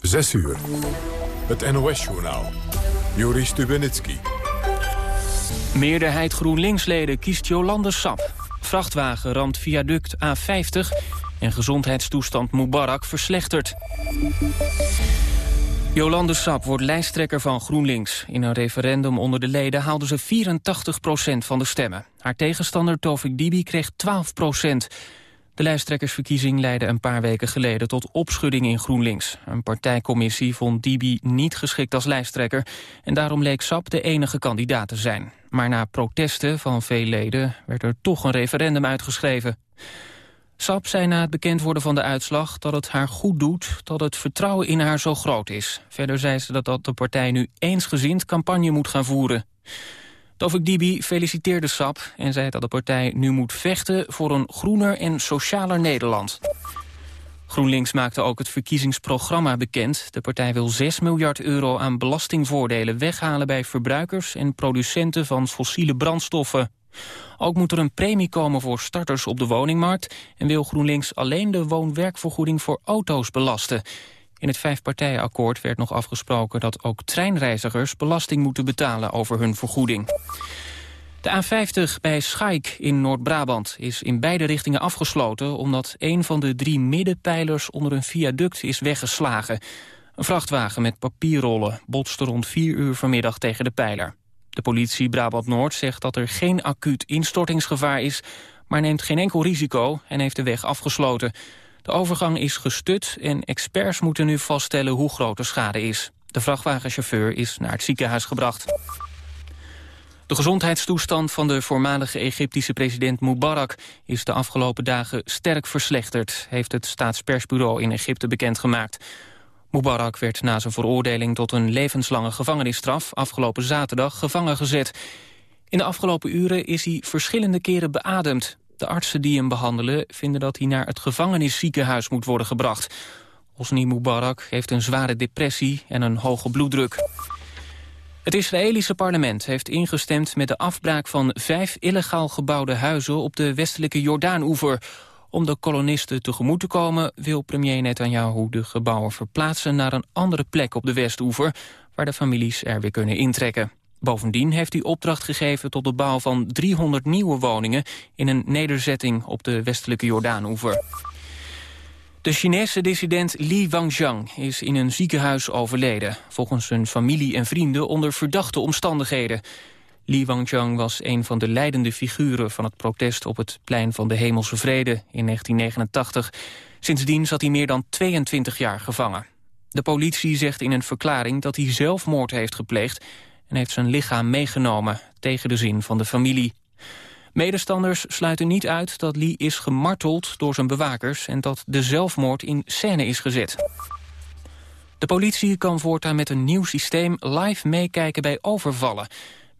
6 uur. Het NOS-journaal. Juri Stubenitski. Meerderheid GroenLinks-leden kiest Jolande Sap. Vrachtwagen ramt viaduct A50 en gezondheidstoestand Mubarak verslechtert. Jolande Sap wordt lijsttrekker van GroenLinks. In een referendum onder de leden haalde ze 84% van de stemmen. Haar tegenstander Tovik Dibi kreeg 12 de lijsttrekkersverkiezing leidde een paar weken geleden tot opschudding in GroenLinks. Een partijcommissie vond Dibi niet geschikt als lijsttrekker... en daarom leek Sap de enige kandidaat te zijn. Maar na protesten van veel leden werd er toch een referendum uitgeschreven. Sap zei na het bekend worden van de uitslag dat het haar goed doet... dat het vertrouwen in haar zo groot is. Verder zei ze dat, dat de partij nu eensgezind campagne moet gaan voeren. Tovik Dibi feliciteerde SAP en zei dat de partij nu moet vechten... voor een groener en socialer Nederland. GroenLinks maakte ook het verkiezingsprogramma bekend. De partij wil 6 miljard euro aan belastingvoordelen weghalen... bij verbruikers en producenten van fossiele brandstoffen. Ook moet er een premie komen voor starters op de woningmarkt... en wil GroenLinks alleen de woon-werkvergoeding voor auto's belasten... In het vijfpartijenakkoord werd nog afgesproken dat ook treinreizigers belasting moeten betalen over hun vergoeding. De A50 bij Schaik in Noord-Brabant is in beide richtingen afgesloten... omdat een van de drie middenpijlers onder een viaduct is weggeslagen. Een vrachtwagen met papierrollen botste rond 4 uur vanmiddag tegen de pijler. De politie Brabant-Noord zegt dat er geen acuut instortingsgevaar is... maar neemt geen enkel risico en heeft de weg afgesloten. De overgang is gestut en experts moeten nu vaststellen hoe groot de schade is. De vrachtwagenchauffeur is naar het ziekenhuis gebracht. De gezondheidstoestand van de voormalige Egyptische president Mubarak is de afgelopen dagen sterk verslechterd, heeft het staatspersbureau in Egypte bekendgemaakt. Mubarak werd na zijn veroordeling tot een levenslange gevangenisstraf afgelopen zaterdag gevangen gezet. In de afgelopen uren is hij verschillende keren beademd. De artsen die hem behandelen vinden dat hij naar het gevangenisziekenhuis moet worden gebracht. Hosni Mubarak heeft een zware depressie en een hoge bloeddruk. Het Israëlische parlement heeft ingestemd met de afbraak van vijf illegaal gebouwde huizen op de westelijke Jordaan-oever. Om de kolonisten tegemoet te komen wil premier Netanyahu de gebouwen verplaatsen naar een andere plek op de Westoever, waar de families er weer kunnen intrekken. Bovendien heeft hij opdracht gegeven tot de bouw van 300 nieuwe woningen... in een nederzetting op de westelijke Jordaanoever. De Chinese dissident Li Wangjiang is in een ziekenhuis overleden. Volgens zijn familie en vrienden onder verdachte omstandigheden. Li Wangjiang was een van de leidende figuren van het protest... op het plein van de Hemelse Vrede in 1989. Sindsdien zat hij meer dan 22 jaar gevangen. De politie zegt in een verklaring dat hij zelfmoord heeft gepleegd en heeft zijn lichaam meegenomen tegen de zin van de familie. Medestanders sluiten niet uit dat Lee is gemarteld door zijn bewakers... en dat de zelfmoord in scène is gezet. De politie kan voortaan met een nieuw systeem live meekijken bij overvallen.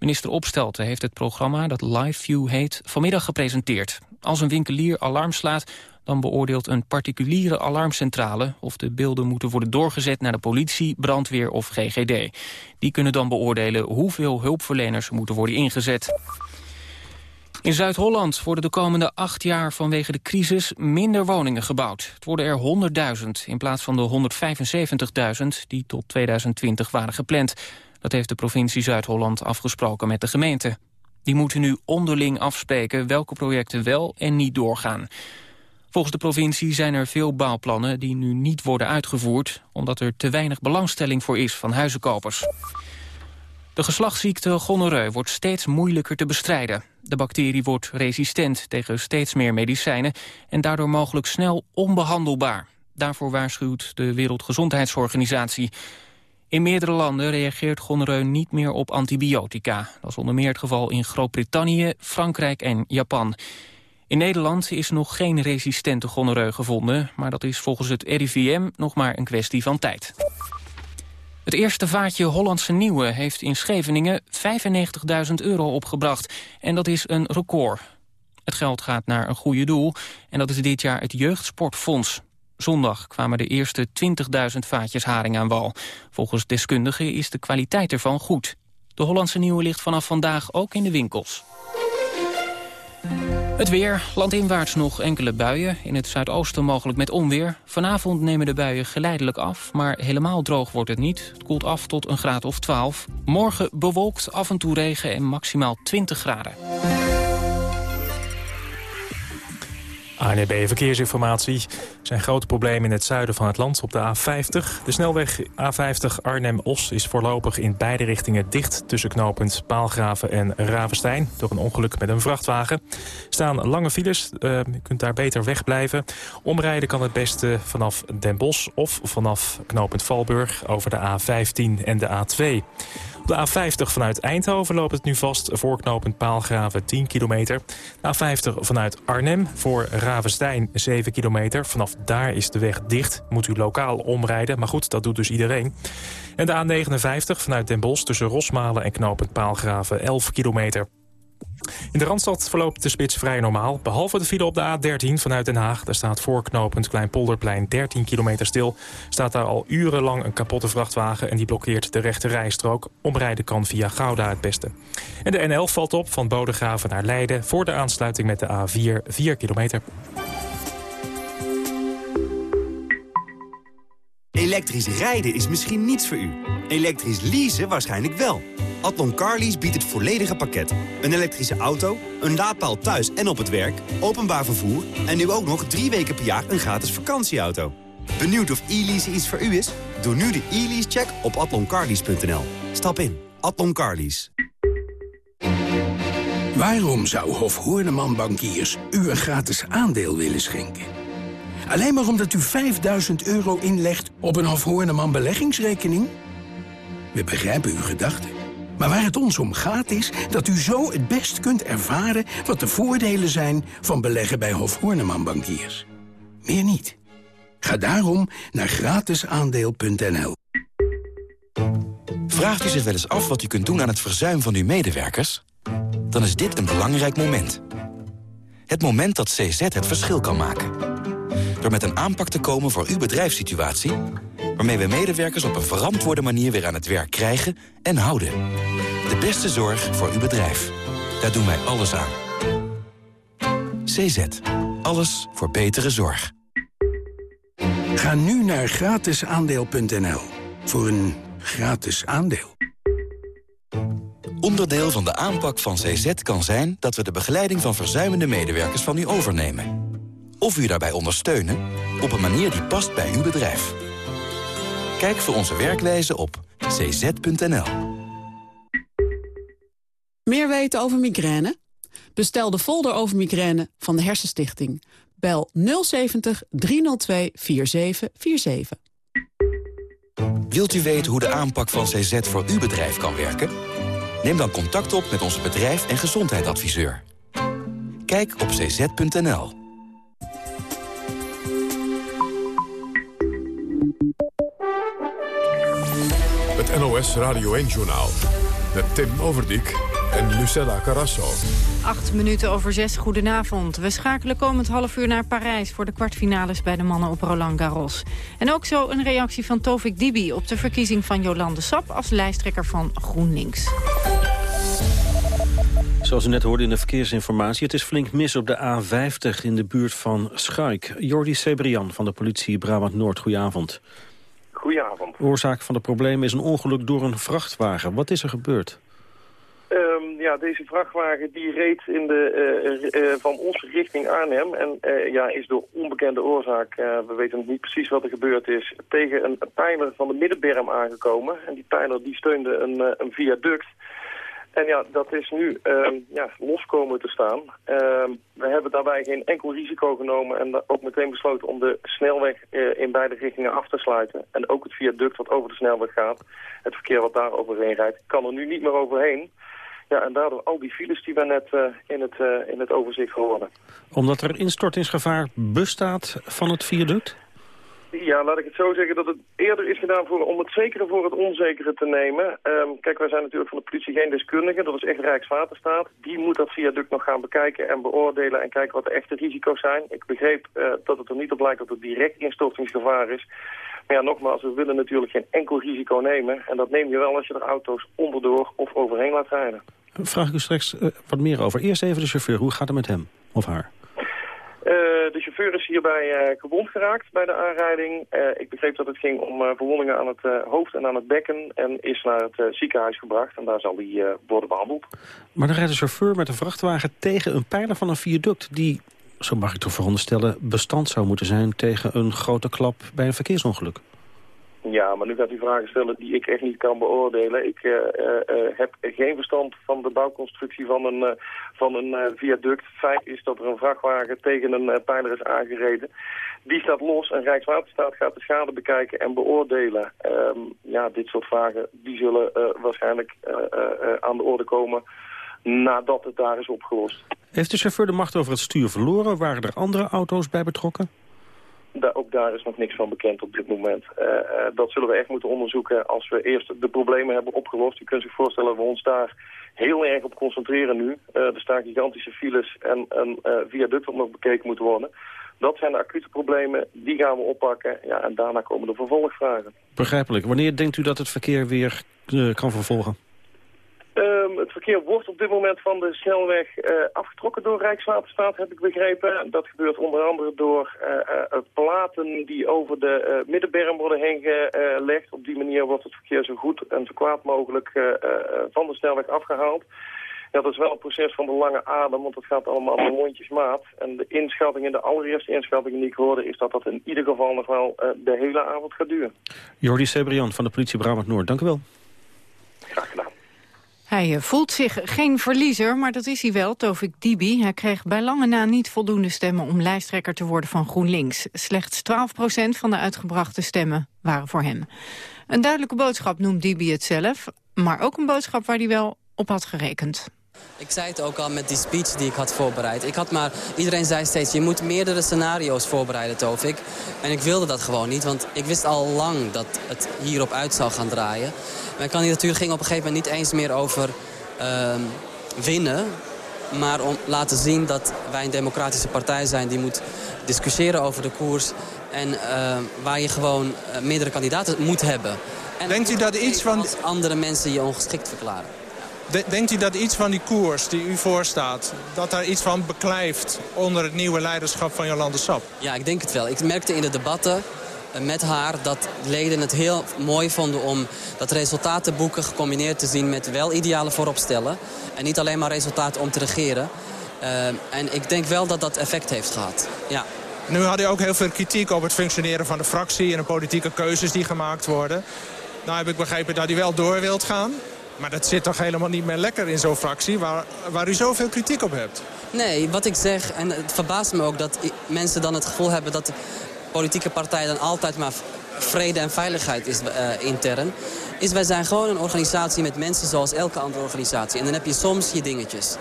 Minister Opstelten heeft het programma, dat LiveView heet, vanmiddag gepresenteerd. Als een winkelier alarm slaat, dan beoordeelt een particuliere alarmcentrale... of de beelden moeten worden doorgezet naar de politie, brandweer of GGD. Die kunnen dan beoordelen hoeveel hulpverleners moeten worden ingezet. In Zuid-Holland worden de komende acht jaar vanwege de crisis minder woningen gebouwd. Het worden er 100.000 in plaats van de 175.000 die tot 2020 waren gepland. Dat heeft de provincie Zuid-Holland afgesproken met de gemeente. Die moeten nu onderling afspreken welke projecten wel en niet doorgaan. Volgens de provincie zijn er veel bouwplannen die nu niet worden uitgevoerd... omdat er te weinig belangstelling voor is van huizenkopers. De geslachtsziekte gonoreu wordt steeds moeilijker te bestrijden. De bacterie wordt resistent tegen steeds meer medicijnen... en daardoor mogelijk snel onbehandelbaar. Daarvoor waarschuwt de Wereldgezondheidsorganisatie. In meerdere landen reageert gonoreu niet meer op antibiotica. Dat is onder meer het geval in Groot-Brittannië, Frankrijk en Japan. In Nederland is nog geen resistente gonoreu gevonden... maar dat is volgens het RIVM nog maar een kwestie van tijd. Het eerste vaatje Hollandse Nieuwe heeft in Scheveningen 95.000 euro opgebracht. En dat is een record. Het geld gaat naar een goede doel en dat is dit jaar het Jeugdsportfonds. Zondag kwamen de eerste 20.000 vaatjes haring aan wal. Volgens deskundigen is de kwaliteit ervan goed. De Hollandse Nieuwe ligt vanaf vandaag ook in de winkels. Het weer, landinwaarts nog enkele buien. In het zuidoosten mogelijk met onweer. Vanavond nemen de buien geleidelijk af, maar helemaal droog wordt het niet. Het koelt af tot een graad of 12. Morgen bewolkt, af en toe regen en maximaal 20 graden. ANB e Verkeersinformatie. Er zijn grote problemen in het zuiden van het land op de A50. De snelweg A50 Arnhem-Os is voorlopig in beide richtingen dicht... tussen knooppunt Paalgraven en Ravenstein... door een ongeluk met een vrachtwagen. Er staan lange files, uh, je kunt daar beter wegblijven. Omrijden kan het beste vanaf Den Bosch of vanaf knooppunt Valburg... over de A15 en de A2. De A50 vanuit Eindhoven loopt het nu vast voorknopend Paalgraven 10 kilometer. De A50 vanuit Arnhem voor Ravenstein 7 kilometer. Vanaf daar is de weg dicht. Moet u lokaal omrijden, maar goed, dat doet dus iedereen. En de A59 vanuit Den Bosch tussen Rosmalen en knopend Paalgraven 11 kilometer. In de Randstad verloopt de spits vrij normaal. Behalve de file op de A13 vanuit Den Haag. Daar staat voorknopend Kleinpolderplein 13 kilometer stil. Staat daar al urenlang een kapotte vrachtwagen... en die blokkeert de rechte rijstrook. Omrijden kan via Gouda het beste. En de N11 valt op van Bodegraven naar Leiden... voor de aansluiting met de A4 4 kilometer. Elektrisch rijden is misschien niets voor u. Elektrisch leasen waarschijnlijk wel. Atlon Carlies biedt het volledige pakket. Een elektrische auto, een laadpaal thuis en op het werk, openbaar vervoer... en nu ook nog drie weken per jaar een gratis vakantieauto. Benieuwd of e-lease iets voor u is? Doe nu de e-lease-check op atloncarlies.nl. Stap in. Atlon Carlies. Waarom zou Hof Hoorneman Bankiers u een gratis aandeel willen schenken? Alleen maar omdat u 5000 euro inlegt op een Hof Hoorneman beleggingsrekening? We begrijpen uw gedachten. Maar waar het ons om gaat is dat u zo het best kunt ervaren... wat de voordelen zijn van beleggen bij Hof Horneman Bankiers. Meer niet. Ga daarom naar gratisaandeel.nl. Vraagt u zich wel eens af wat u kunt doen aan het verzuim van uw medewerkers? Dan is dit een belangrijk moment. Het moment dat CZ het verschil kan maken. Door met een aanpak te komen voor uw bedrijfssituatie waarmee we medewerkers op een verantwoorde manier weer aan het werk krijgen en houden. De beste zorg voor uw bedrijf. Daar doen wij alles aan. CZ. Alles voor betere zorg. Ga nu naar gratisaandeel.nl voor een gratis aandeel. Onderdeel van de aanpak van CZ kan zijn dat we de begeleiding van verzuimende medewerkers van u overnemen. Of u daarbij ondersteunen op een manier die past bij uw bedrijf. Kijk voor onze werkwijze op cz.nl. Meer weten over migraine? Bestel de folder over migraine van de Hersenstichting. Bel 070 302 4747. Wilt u weten hoe de aanpak van CZ voor uw bedrijf kan werken? Neem dan contact op met onze bedrijf- en gezondheidsadviseur. Kijk op cz.nl. NOS Radio 1-journaal. Met Tim Overdijk en Lucella Carrasso. Acht minuten over zes, goedenavond. We schakelen komend half uur naar Parijs... voor de kwartfinales bij de mannen op Roland Garros. En ook zo een reactie van Tovik Dibi... op de verkiezing van Jolande Sap als lijsttrekker van GroenLinks. Zoals u net hoorde in de verkeersinformatie... het is flink mis op de A50 in de buurt van Schaik. Jordi Sebrian van de politie Brabant-Noord, goedenavond. Goedenavond. oorzaak van het probleem is een ongeluk door een vrachtwagen. Wat is er gebeurd? Um, ja, deze vrachtwagen die reed in de, uh, uh, van ons richting Arnhem en uh, ja, is door onbekende oorzaak, we weten niet precies wat er gebeurd is, tegen een pijler van de middenberm aangekomen. En die pijler die steunde een, een viaduct. En ja, dat is nu uh, ja, los komen te staan. Uh, we hebben daarbij geen enkel risico genomen en ook meteen besloten om de snelweg uh, in beide richtingen af te sluiten. En ook het viaduct wat over de snelweg gaat, het verkeer wat daar overheen rijdt, kan er nu niet meer overheen. Ja, en daardoor al die files die we net uh, in, het, uh, in het overzicht horen. Omdat er instortingsgevaar bestaat van het viaduct? Ja, laat ik het zo zeggen dat het eerder is gedaan voor, om het zekere voor het onzekere te nemen. Um, kijk, wij zijn natuurlijk van de politie geen deskundigen. Dat is echt Rijkswaterstaat. Die moet dat viaduct nog gaan bekijken en beoordelen en kijken wat de echte risico's zijn. Ik begreep uh, dat het er niet op lijkt dat er direct instortingsgevaar is. Maar ja, nogmaals, we willen natuurlijk geen enkel risico nemen. En dat neem je wel als je er auto's onderdoor of overheen laat rijden. Vraag ik u straks uh, wat meer over. Eerst even de chauffeur. Hoe gaat het met hem? of haar? De chauffeur is hierbij gewond geraakt bij de aanrijding. ik begreep dat het ging om verwondingen aan het hoofd en aan het bekken... en is naar het ziekenhuis gebracht en daar zal hij worden behandeld. Maar dan rijdt de chauffeur met een vrachtwagen tegen een pijler van een viaduct... die, zo mag ik toch veronderstellen, bestand zou moeten zijn... tegen een grote klap bij een verkeersongeluk. Ja, maar nu gaat u vragen stellen die ik echt niet kan beoordelen. Ik uh, uh, heb geen verstand van de bouwconstructie van een, uh, van een viaduct. Feit is dat er een vrachtwagen tegen een pijler is aangereden. Die staat los en Rijkswaterstaat gaat de schade bekijken en beoordelen. Um, ja, dit soort vragen die zullen waarschijnlijk aan de orde komen nadat het daar is opgelost. Heeft de chauffeur de macht over het stuur verloren? Waren er andere auto's bij betrokken? Ook daar is nog niks van bekend op dit moment. Uh, uh, dat zullen we echt moeten onderzoeken als we eerst de problemen hebben opgelost. U kunt zich voorstellen dat we ons daar heel erg op concentreren nu. Uh, er staan gigantische files en een viaduct wat nog bekeken moet worden. Dat zijn de acute problemen, die gaan we oppakken. Ja, en daarna komen de vervolgvragen. Begrijpelijk. Wanneer denkt u dat het verkeer weer kan vervolgen? Um, het verkeer wordt op dit moment van de snelweg uh, afgetrokken door Rijkswaterstaat, heb ik begrepen. Dat gebeurt onder andere door uh, platen die over de middenberm worden heen gelegd. Op die manier wordt het verkeer zo goed en zo kwaad mogelijk van de snelweg afgehaald. Ja, dat is wel een proces van de lange adem, want het gaat allemaal de mondjesmaat. En de inschattingen, de allereerste inschattingen die ik hoorde... is dat dat in ieder geval nog wel de hele avond gaat duren. Jordi Sebrian van de politie Brabant-Noord, dank u wel. Graag gedaan. Hij eh, voelt zich geen verliezer, maar dat is hij wel, Tovik Dibi. Hij kreeg bij lange na niet voldoende stemmen om lijsttrekker te worden van GroenLinks. Slechts 12% van de uitgebrachte stemmen waren voor hem. Een duidelijke boodschap noemt Dibi het zelf, maar ook een boodschap waar hij wel op had gerekend. Ik zei het ook al met die speech die ik had voorbereid. Ik had maar, iedereen zei steeds, je moet meerdere scenario's voorbereiden, Tovik. En ik wilde dat gewoon niet, want ik wist al lang dat het hierop uit zou gaan draaien. Mijn kandidatuur ging op een gegeven moment niet eens meer over uh, winnen... maar om laten zien dat wij een democratische partij zijn... die moet discussiëren over de koers... en uh, waar je gewoon uh, meerdere kandidaten moet hebben. En Denkt u dat iets van... andere mensen je ongeschikt verklaren. Denkt u dat iets van die koers die u voorstaat... dat daar iets van beklijft onder het nieuwe leiderschap van Jolande Sap? Ja, ik denk het wel. Ik merkte in de debatten met haar dat leden het heel mooi vonden om dat resultaten boeken gecombineerd te zien met wel idealen voorop stellen. En niet alleen maar resultaten om te regeren. Uh, en ik denk wel dat dat effect heeft gehad. Ja. Nu had u ook heel veel kritiek op het functioneren van de fractie en de politieke keuzes die gemaakt worden. Nou heb ik begrepen dat u wel door wilt gaan. Maar dat zit toch helemaal niet meer lekker in zo'n fractie waar, waar u zoveel kritiek op hebt? Nee, wat ik zeg, en het verbaast me ook dat mensen dan het gevoel hebben dat politieke partij dan altijd maar vrede en veiligheid is uh, intern... is wij zijn gewoon een organisatie met mensen zoals elke andere organisatie. En dan heb je soms je dingetjes.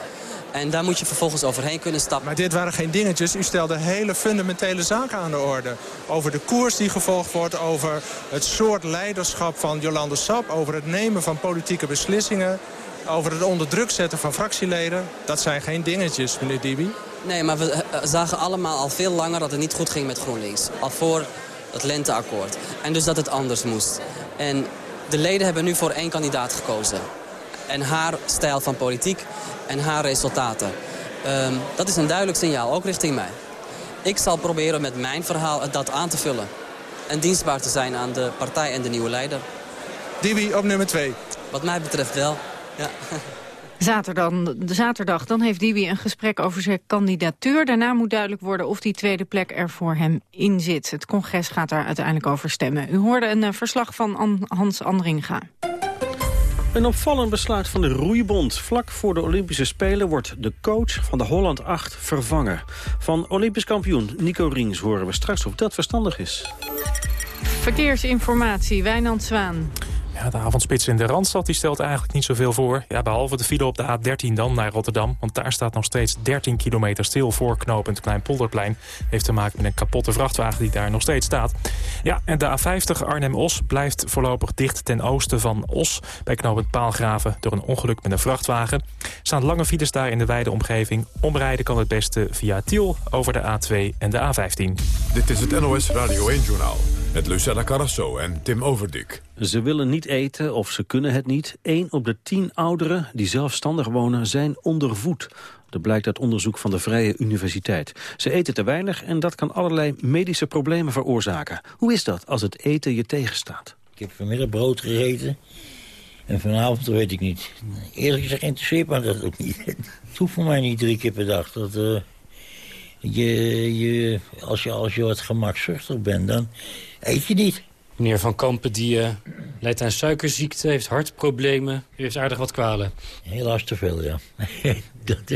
En daar moet je vervolgens overheen kunnen stappen. Maar dit waren geen dingetjes. U stelde hele fundamentele zaken aan de orde. Over de koers die gevolgd wordt, over het soort leiderschap van Jolande Sap... over het nemen van politieke beslissingen, over het onder druk zetten van fractieleden. Dat zijn geen dingetjes, meneer Dibi. Nee, maar we eh, zagen allemaal al veel langer dat het niet goed ging met GroenLinks. Al voor het lenteakkoord. En dus dat het anders moest. En de leden hebben nu voor één kandidaat gekozen. En haar stijl van politiek en haar resultaten. Um, dat is een duidelijk signaal, ook richting mij. Ik zal proberen met mijn verhaal dat aan te vullen. En dienstbaar te zijn aan de partij en de nieuwe leider. Dibi op nummer 2. Wat mij betreft wel, ja. Zaterdag, zaterdag dan heeft Dibi een gesprek over zijn kandidatuur. Daarna moet duidelijk worden of die tweede plek er voor hem in zit. Het congres gaat daar uiteindelijk over stemmen. U hoorde een uh, verslag van Hans Andringa. Een opvallend besluit van de Roeibond. Vlak voor de Olympische Spelen wordt de coach van de Holland 8 vervangen. Van Olympisch kampioen Nico Rings horen we straks of dat verstandig is. Verkeersinformatie, Wijnand Zwaan. Ja, de avondspits in de Randstad die stelt eigenlijk niet zoveel voor. Ja, behalve de file op de A13 dan naar Rotterdam. Want daar staat nog steeds 13 kilometer stil voor knooppunt Kleinpolderplein. Heeft te maken met een kapotte vrachtwagen die daar nog steeds staat. Ja, en de A50 Arnhem-Os blijft voorlopig dicht ten oosten van Os... bij knooppunt Paalgraven door een ongeluk met een vrachtwagen. Staan lange files daar in de wijde omgeving. Omrijden kan het beste via Tiel over de A2 en de A15. Dit is het NOS Radio 1-journaal met Lucella Carrasso en Tim Overdik. Ze willen niet eten of ze kunnen het niet. Eén op de tien ouderen die zelfstandig wonen zijn ondervoed. Dat blijkt uit onderzoek van de Vrije Universiteit. Ze eten te weinig en dat kan allerlei medische problemen veroorzaken. Hoe is dat als het eten je tegenstaat? Ik heb vanmiddag brood gegeten. En vanavond weet ik niet. Eerlijk gezegd interesseert me dat ook niet. Het hoeft voor mij niet drie keer per dag. Dat, je, je, als, je, als je wat gemakzuchtig bent, dan eet je niet. Meneer Van Kampen die uh, leidt aan suikerziekte, heeft hartproblemen. U heeft aardig wat kwalen. Helaas te veel, ja. dat,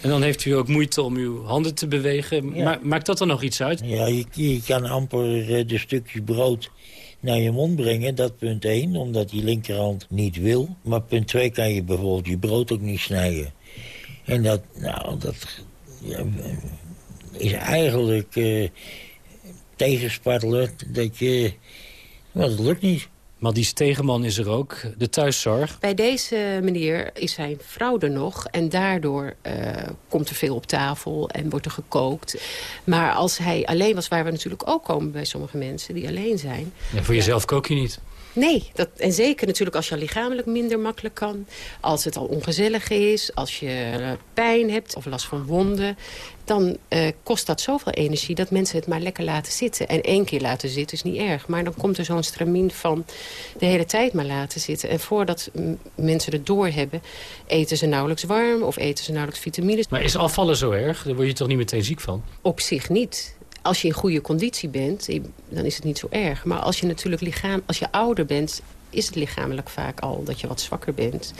En dan heeft u ook moeite om uw handen te bewegen. Ja. maakt dat dan nog iets uit? Ja, je, je kan amper uh, de stukjes brood naar je mond brengen. Dat punt 1, omdat die linkerhand niet wil. Maar punt 2 kan je bijvoorbeeld je brood ook niet snijden. En dat, nou, dat ja, is eigenlijk uh, tegenspartelen dat je... Dat lukt niet. Maar die tegenman is er ook, de thuiszorg. Bij deze meneer is zijn vrouw er nog. En daardoor uh, komt er veel op tafel en wordt er gekookt. Maar als hij alleen was, waar we natuurlijk ook komen bij sommige mensen die alleen zijn. Ja, voor jezelf kook je niet? Nee, dat, en zeker natuurlijk als je lichamelijk minder makkelijk kan. Als het al ongezellig is, als je eh, pijn hebt of last van wonden. Dan uh, kost dat zoveel energie dat mensen het maar lekker laten zitten. En één keer laten zitten is niet erg. Maar dan komt er zo'n stramien van de hele tijd maar laten zitten. En voordat mensen het doorhebben, eten ze nauwelijks warm of eten ze nauwelijks vitamines. Maar is afvallen zo erg? Daar word je toch niet meteen ziek van? Op zich niet als je in goede conditie bent, dan is het niet zo erg. Maar als je natuurlijk lichaam, als je ouder bent, is het lichamelijk vaak al dat je wat zwakker bent.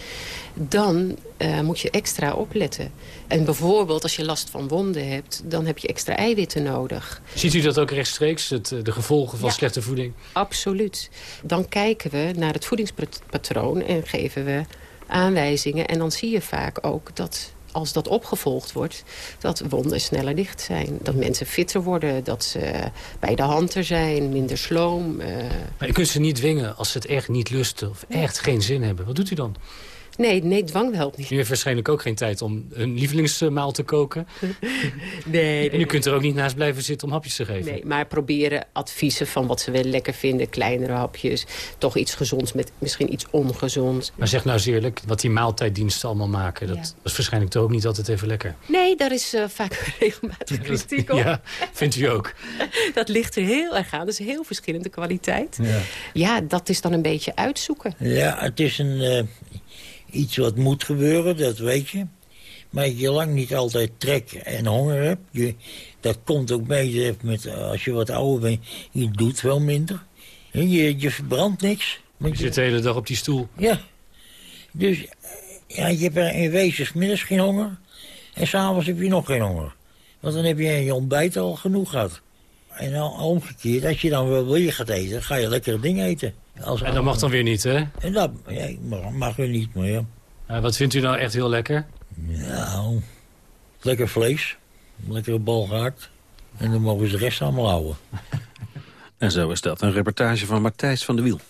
Dan uh, moet je extra opletten. En bijvoorbeeld als je last van wonden hebt, dan heb je extra eiwitten nodig. Ziet u dat ook rechtstreeks, het, de gevolgen van slechte voeding? Absoluut. Dan kijken we naar het voedingspatroon en geven we aanwijzingen. En dan zie je vaak ook dat als dat opgevolgd wordt, dat wonden sneller dicht zijn. Dat mensen fitter worden, dat ze bij de hand er zijn, minder sloom. Uh... Maar je kunt ze niet dwingen als ze het echt niet lusten of echt geen zin hebben. Wat doet u dan? Nee, nee, dwang helpt niet. U heeft waarschijnlijk ook geen tijd om een lievelingsmaal te koken. nee, En u kunt er ook niet naast blijven zitten om hapjes te geven. Nee, maar proberen adviezen van wat ze wel lekker vinden. Kleinere hapjes, toch iets gezonds met misschien iets ongezonds. Maar zeg nou eens eerlijk, wat die maaltijddiensten allemaal maken... dat, ja. is waarschijnlijk toch ook niet altijd even lekker. Nee, daar is uh, vaak regelmatig kritiek op. ja, vindt u ook? dat ligt er heel erg aan. Dat is heel verschillende kwaliteit. Ja, ja dat is dan een beetje uitzoeken. Ja, het is een... Uh iets wat moet gebeuren, dat weet je. Maar je lang niet altijd trek en honger hebt. Je, dat komt ook mee met, als je wat ouder bent. Je doet wel minder. Je, je verbrandt niks. Je zit de hele dag op die stoel. Ja. Dus ja, je hebt in wezen middags geen honger. En s'avonds heb je nog geen honger. Want dan heb je je ontbijt al genoeg gehad. En omgekeerd, als je dan wel je gaat eten, ga je lekkere dingen eten. Als en dat mag dan weer niet, hè? En dat ja, mag, mag weer niet meer. Ja, wat vindt u nou echt heel lekker? Nou, lekker vlees. Lekkere bal gehakt. En dan mogen ze de rest allemaal houden. en zo is dat. Een reportage van Matthijs van de Wiel.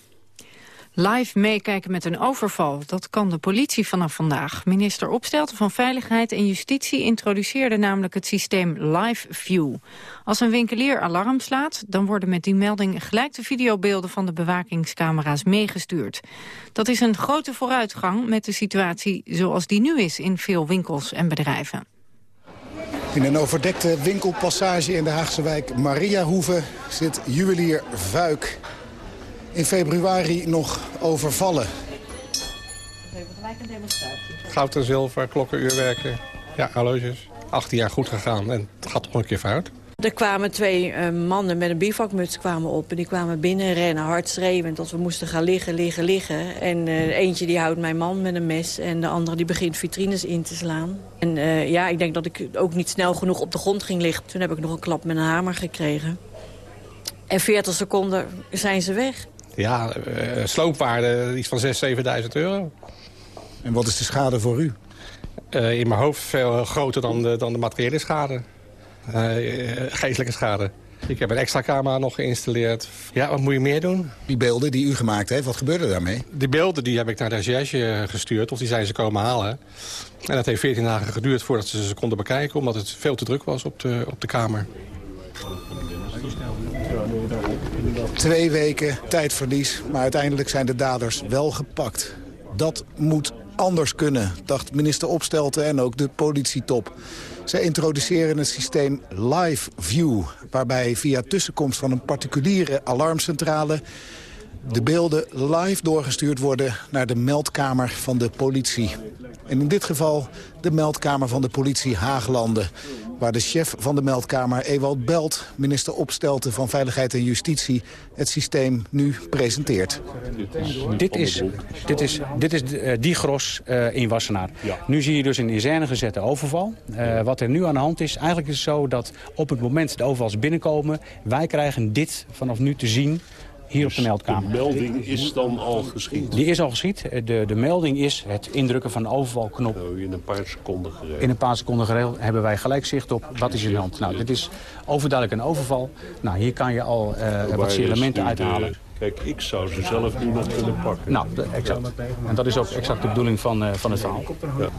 Live meekijken met een overval, dat kan de politie vanaf vandaag. Minister Opstelten van Veiligheid en Justitie introduceerde namelijk het systeem Live View. Als een winkelier alarm slaat, dan worden met die melding gelijk de videobeelden van de bewakingscamera's meegestuurd. Dat is een grote vooruitgang met de situatie zoals die nu is in veel winkels en bedrijven. In een overdekte winkelpassage in de Haagse wijk Mariahoeve zit juwelier Vuik in februari nog overvallen. We hebben gelijk een demonstratie. Goud en zilver, klokkenuurwerken, ja, horloges. 18 jaar goed gegaan en het gaat toch een keer fout. Er kwamen twee uh, mannen met een bivakmuts kwamen op. En die kwamen binnen, rennen, hard schreeuwend dat we moesten gaan liggen, liggen, liggen. En uh, eentje die houdt mijn man met een mes en de andere die begint vitrines in te slaan. En uh, ja, ik denk dat ik ook niet snel genoeg op de grond ging liggen. Toen heb ik nog een klap met een hamer gekregen. En 40 seconden zijn ze weg. Ja, uh, sloopwaarde iets van 6.000, 7.000 euro. En wat is de schade voor u? Uh, in mijn hoofd veel groter dan de, dan de materiële schade. Uh, geestelijke schade. Ik heb een extra camera nog geïnstalleerd. Ja, wat moet je meer doen? Die beelden die u gemaakt heeft, wat gebeurde daarmee? Die beelden die heb ik naar de recherche gestuurd, of die zijn ze komen halen. En dat heeft 14 dagen geduurd voordat ze ze konden bekijken... omdat het veel te druk was op de, op de kamer. Twee weken tijdverlies, maar uiteindelijk zijn de daders wel gepakt. Dat moet anders kunnen, dacht minister Opstelten en ook de politietop. Zij introduceren het systeem Live View... waarbij via tussenkomst van een particuliere alarmcentrale... de beelden live doorgestuurd worden naar de meldkamer van de politie. En in dit geval de meldkamer van de politie Haaglanden waar de chef van de meldkamer, Ewald Belt... minister Opstelten van Veiligheid en Justitie... het systeem nu presenteert. Dit is, dit is, dit is uh, die gros uh, in Wassenaar. Nu zie je dus een in scène gezette overval. Uh, wat er nu aan de hand is, eigenlijk is het zo dat op het moment de overvals binnenkomen... wij krijgen dit vanaf nu te zien hier op de meldkamer. De melding is dan al geschied? Die is al geschied. De, de melding is het indrukken van de overvalknop. In een paar seconden geregeld. In een paar seconden geregeld hebben wij gelijk zicht op wat is in de hand. Nou, dit is overduidelijk een overval. Nou, hier kan je al uh, wat elementen uithalen. Kijk, ik zou ze zelf nu nog kunnen pakken. Nou, exact. En dat is ook exact de bedoeling van, uh, van het verhaal. Ja.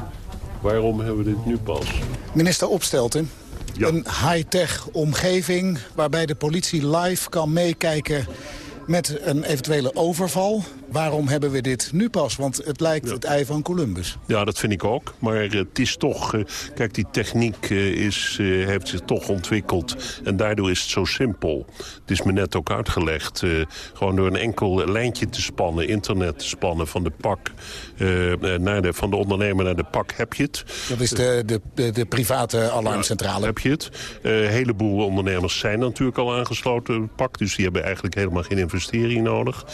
Waarom hebben we dit nu pas? Minister Opstelten, ja. een high-tech omgeving waarbij de politie live kan meekijken met een eventuele overval. Waarom hebben we dit nu pas? Want het lijkt ja. het ei van Columbus. Ja, dat vind ik ook. Maar het is toch... Uh, kijk, die techniek uh, is, uh, heeft zich toch ontwikkeld. En daardoor is het zo simpel. Het is me net ook uitgelegd. gewoon door een enkel lijntje te spannen, internet te spannen van de pak... naar de, van de ondernemer naar de pak, heb je het. Dat is de, de, de, de private alarmcentrale. Ja, heb je het. Een heleboel ondernemers zijn natuurlijk al aangesloten pak. Dus die hebben eigenlijk helemaal geen investering nodig.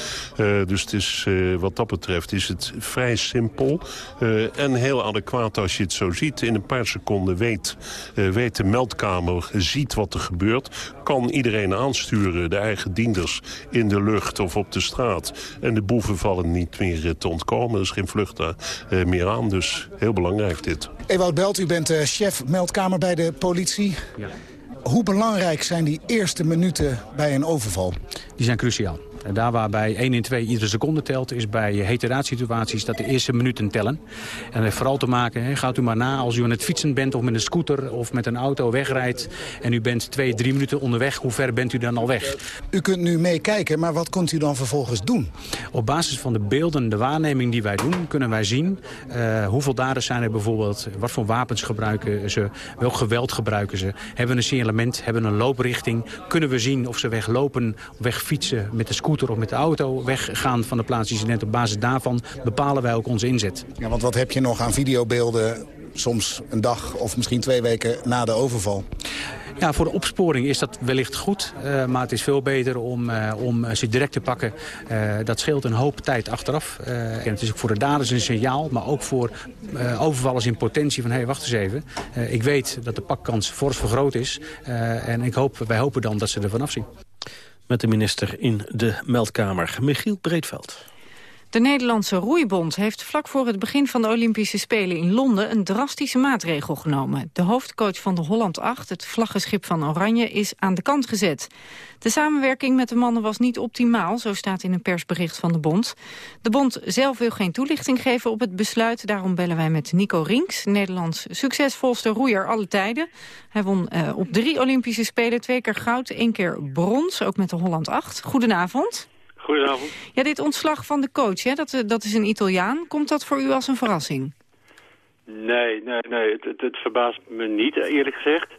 dus het is uh, wat dat betreft is het vrij simpel. Uh, en heel adequaat als je het zo ziet. In een paar seconden weet, uh, weet de meldkamer, ziet wat er gebeurt. Kan iedereen aansturen, de eigen dienders in de lucht of op de straat. En de boeven vallen niet meer te ontkomen. Er is geen vlucht daar meer aan. Dus heel belangrijk dit. Ewout Belt, u bent chef meldkamer bij de politie. Ja. Hoe belangrijk zijn die eerste minuten bij een overval? Die zijn cruciaal. En daar waarbij 1 in 2 iedere seconde telt... is bij heteraatsituaties dat de eerste minuten tellen. En dat heeft vooral te maken, gaat u maar na... als u aan het fietsen bent of met een scooter of met een auto wegrijdt... en u bent twee, drie minuten onderweg, hoe ver bent u dan al weg? U kunt nu meekijken, maar wat kunt u dan vervolgens doen? Op basis van de beelden en de waarneming die wij doen... kunnen wij zien uh, hoeveel daders zijn er bijvoorbeeld... wat voor wapens gebruiken ze, welk geweld gebruiken ze... hebben we een signalement, hebben we een looprichting... kunnen we zien of ze weglopen, wegfietsen met de scooter of met de auto weggaan van de plaats incident. Op basis daarvan bepalen wij ook onze inzet. Ja, want wat heb je nog aan videobeelden soms een dag of misschien twee weken na de overval? Ja, voor de opsporing is dat wellicht goed. Uh, maar het is veel beter om, uh, om ze direct te pakken. Uh, dat scheelt een hoop tijd achteraf. en het is ook voor de daders een signaal. Maar ook voor overvallers in potentie van... hé, hey, wacht eens even. ik weet dat de pakkans fors vergroot is. en ik hoop, wij hopen dan dat ze er vanaf zien met de minister in de meldkamer. Michiel Breedveld. De Nederlandse Roeibond heeft vlak voor het begin van de Olympische Spelen in Londen een drastische maatregel genomen. De hoofdcoach van de Holland 8, het vlaggenschip van Oranje, is aan de kant gezet. De samenwerking met de mannen was niet optimaal, zo staat in een persbericht van de bond. De bond zelf wil geen toelichting geven op het besluit. Daarom bellen wij met Nico Rinks, Nederlands succesvolste roeier alle tijden. Hij won uh, op drie Olympische Spelen twee keer goud, één keer brons, ook met de Holland 8. Goedenavond. Goedenavond. Ja, dit ontslag van de coach, hè, dat, dat is een Italiaan. Komt dat voor u als een verrassing? Nee, nee, nee. Het, het, het verbaast me niet, eerlijk gezegd.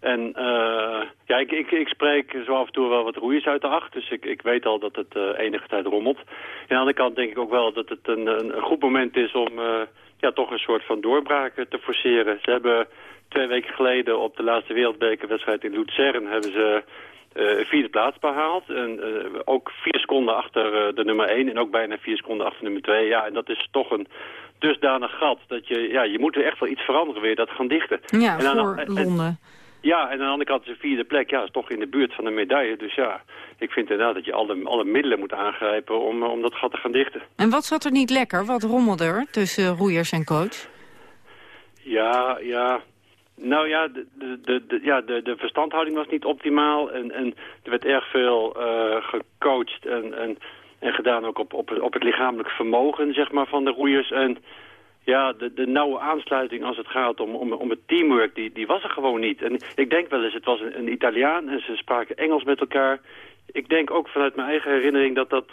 En uh, ja, ik, ik, ik, spreek zo af en toe wel wat roeiers uit de acht. Dus ik, ik weet al dat het uh, enige tijd rommelt. En aan de andere kant denk ik ook wel dat het een, een, goed moment is om uh, ja, toch een soort van doorbraak te forceren. Ze hebben twee weken geleden op de laatste wereldbekerwedstrijd in Luzern... hebben ze uh, vierde plaats behaald. En uh, ook vier seconden achter uh, de nummer 1 en ook bijna vier seconden achter nummer 2. Ja, en dat is toch een dusdanig gat dat je, ja, je moet er echt wel iets veranderen weer, dat gaan dichten. Ja, en voor en, Londen. Ja, en aan de andere kant is de vierde plek, ja, is toch in de buurt van de medaille. Dus ja, ik vind inderdaad dat je alle, alle middelen moet aangrijpen om, om dat gat te gaan dichten. En wat zat er niet lekker? Wat rommelde er tussen roeiers en coach? Ja, ja, nou ja, de, de, ja de, de verstandhouding was niet optimaal. En, en er werd erg veel uh, gecoacht en, en, en gedaan ook op, op, op het lichamelijk vermogen zeg maar, van de roeiers. En ja, de, de nauwe aansluiting als het gaat om, om, om het teamwork, die, die was er gewoon niet. En ik denk wel eens, het was een, een Italiaan en ze spraken Engels met elkaar. Ik denk ook vanuit mijn eigen herinnering dat dat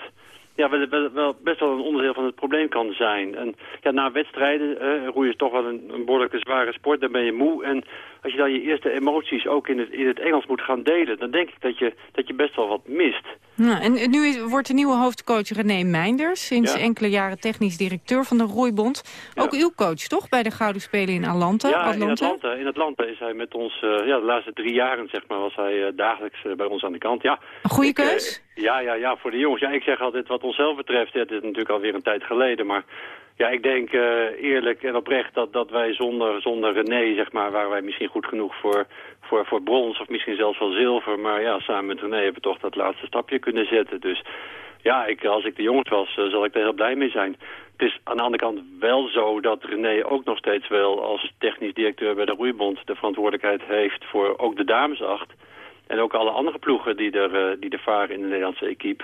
ja, wel, wel, best wel een onderdeel van het probleem kan zijn. En ja, na wedstrijden, uh, roeien is toch wel een, een behoorlijke zware sport, dan ben je moe. En als je dan je eerste emoties ook in het, in het Engels moet gaan delen... dan denk ik dat je, dat je best wel wat mist. Ja, en nu is, wordt de nieuwe hoofdcoach René Meinders... sinds enkele jaren technisch directeur van de Roeibond. Ook uw coach, toch, bij de Gouden Spelen in Atlanta? Ja, in Atlanta, in Atlanta is hij met ons... Uh, ja, de laatste drie jaren zeg maar, was hij uh, dagelijks bij ons aan de kant. Ja, een goede keus? Ja, ja, ja, voor de jongens. Ja, ik zeg altijd wat onszelf betreft... Het is natuurlijk alweer een tijd geleden, maar... Ja, ik denk uh, eerlijk en oprecht dat, dat wij zonder, zonder René, zeg maar, waren wij misschien goed genoeg voor, voor, voor brons of misschien zelfs wel zilver. Maar ja, samen met René hebben we toch dat laatste stapje kunnen zetten. Dus ja, ik, als ik de jongens was, uh, zal ik er heel blij mee zijn. Het is aan de andere kant wel zo dat René ook nog steeds wel als technisch directeur bij de Roeibond de verantwoordelijkheid heeft voor ook de damesacht. En ook alle andere ploegen die er, uh, die er varen in de Nederlandse equipe.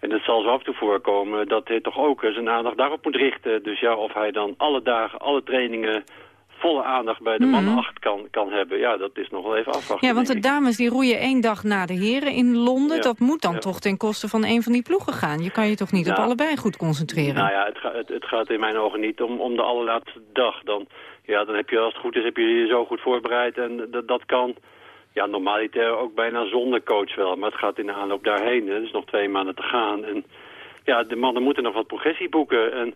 En het zal zo af en toe voorkomen dat hij toch ook zijn aandacht daarop moet richten. Dus ja, of hij dan alle dagen, alle trainingen volle aandacht bij de mannen 8 kan, kan hebben. Ja, dat is nog wel even afwachten. Ja, want de dames die roeien één dag na de heren in Londen. dat moet dan toch ten koste van een van die ploegen gaan. Je kan je toch niet op allebei goed concentreren? Nou ja, het, ga, het, het, gaat in mijn ogen niet om, om de allerlaatste dag. Dan, ja, dan heb je, als het goed is, heb je je zo goed voorbereid. En dat, dat kan ja, normaliter ook bijna zonder coach wel. Maar het gaat in de aanloop daarheen. Er is nog twee maanden te gaan. En ja, de mannen moeten nog wat progressie boeken. En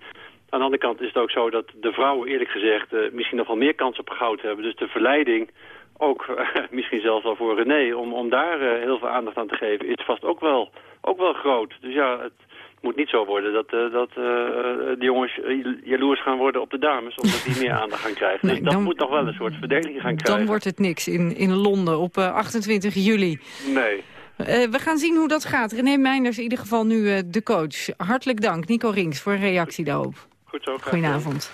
aan de andere kant is het ook zo dat de vrouwen eerlijk gezegd uh, misschien nog wel meer kans op goud hebben. Dus de verleiding, ook misschien zelfs al voor René, om, om daar uh, heel veel aandacht aan te geven, is vast ook wel, ook wel groot. Dus ja, het, moet niet zo worden dat, uh, dat uh, de jongens jaloers gaan worden op de dames... omdat die meer aandacht gaan krijgen. Nee, dus dat dan, moet toch wel een soort verdeling gaan krijgen. Dan wordt het niks in, in Londen op uh, 28 juli. Nee. we gaan zien hoe dat gaat. René Meijners in ieder geval nu de coach. Hartelijk dank, Nico Rings, voor een reactie daarop. Goed zo. Goedenavond.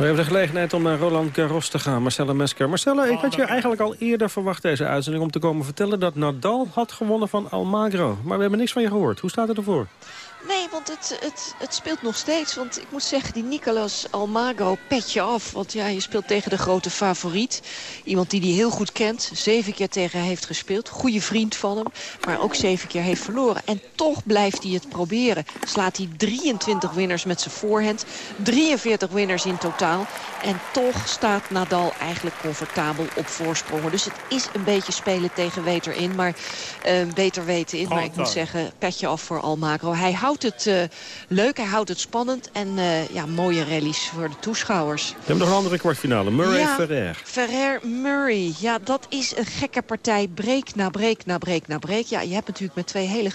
We hebben de gelegenheid om naar Roland Garros te gaan. Marcella Mesker. Marcella, ik had je eigenlijk al eerder verwacht deze uitzending... om te komen vertellen dat Nadal had gewonnen van Almagro. Maar we hebben niks van je gehoord. Hoe staat het ervoor? Nee, want het, het, het speelt nog steeds. Want ik moet zeggen, die Nicolas Almagro, petje af. Want ja, je speelt tegen de grote favoriet. Iemand die die heel goed kent. Zeven keer tegen heeft gespeeld. Goede vriend van hem. Maar ook zeven keer heeft verloren. En toch blijft hij het proberen. Slaat hij 23 winners met zijn voorhand. 43 winners in totaal. En toch staat Nadal eigenlijk comfortabel op voorsprongen. Dus het is een beetje spelen tegen Weter in. Maar uh, beter weten in. Maar ik moet zeggen, petje af voor Almagro. Hij houdt houdt het uh, leuk, hij houdt het spannend. En uh, ja, mooie rallies voor de toeschouwers. We hebben nog een andere kwartfinale. Murray-Ferrer. Ja, Ferrer-Murray. Ja, dat is een gekke partij. Break na break na break na break. Ja, je hebt natuurlijk met twee hele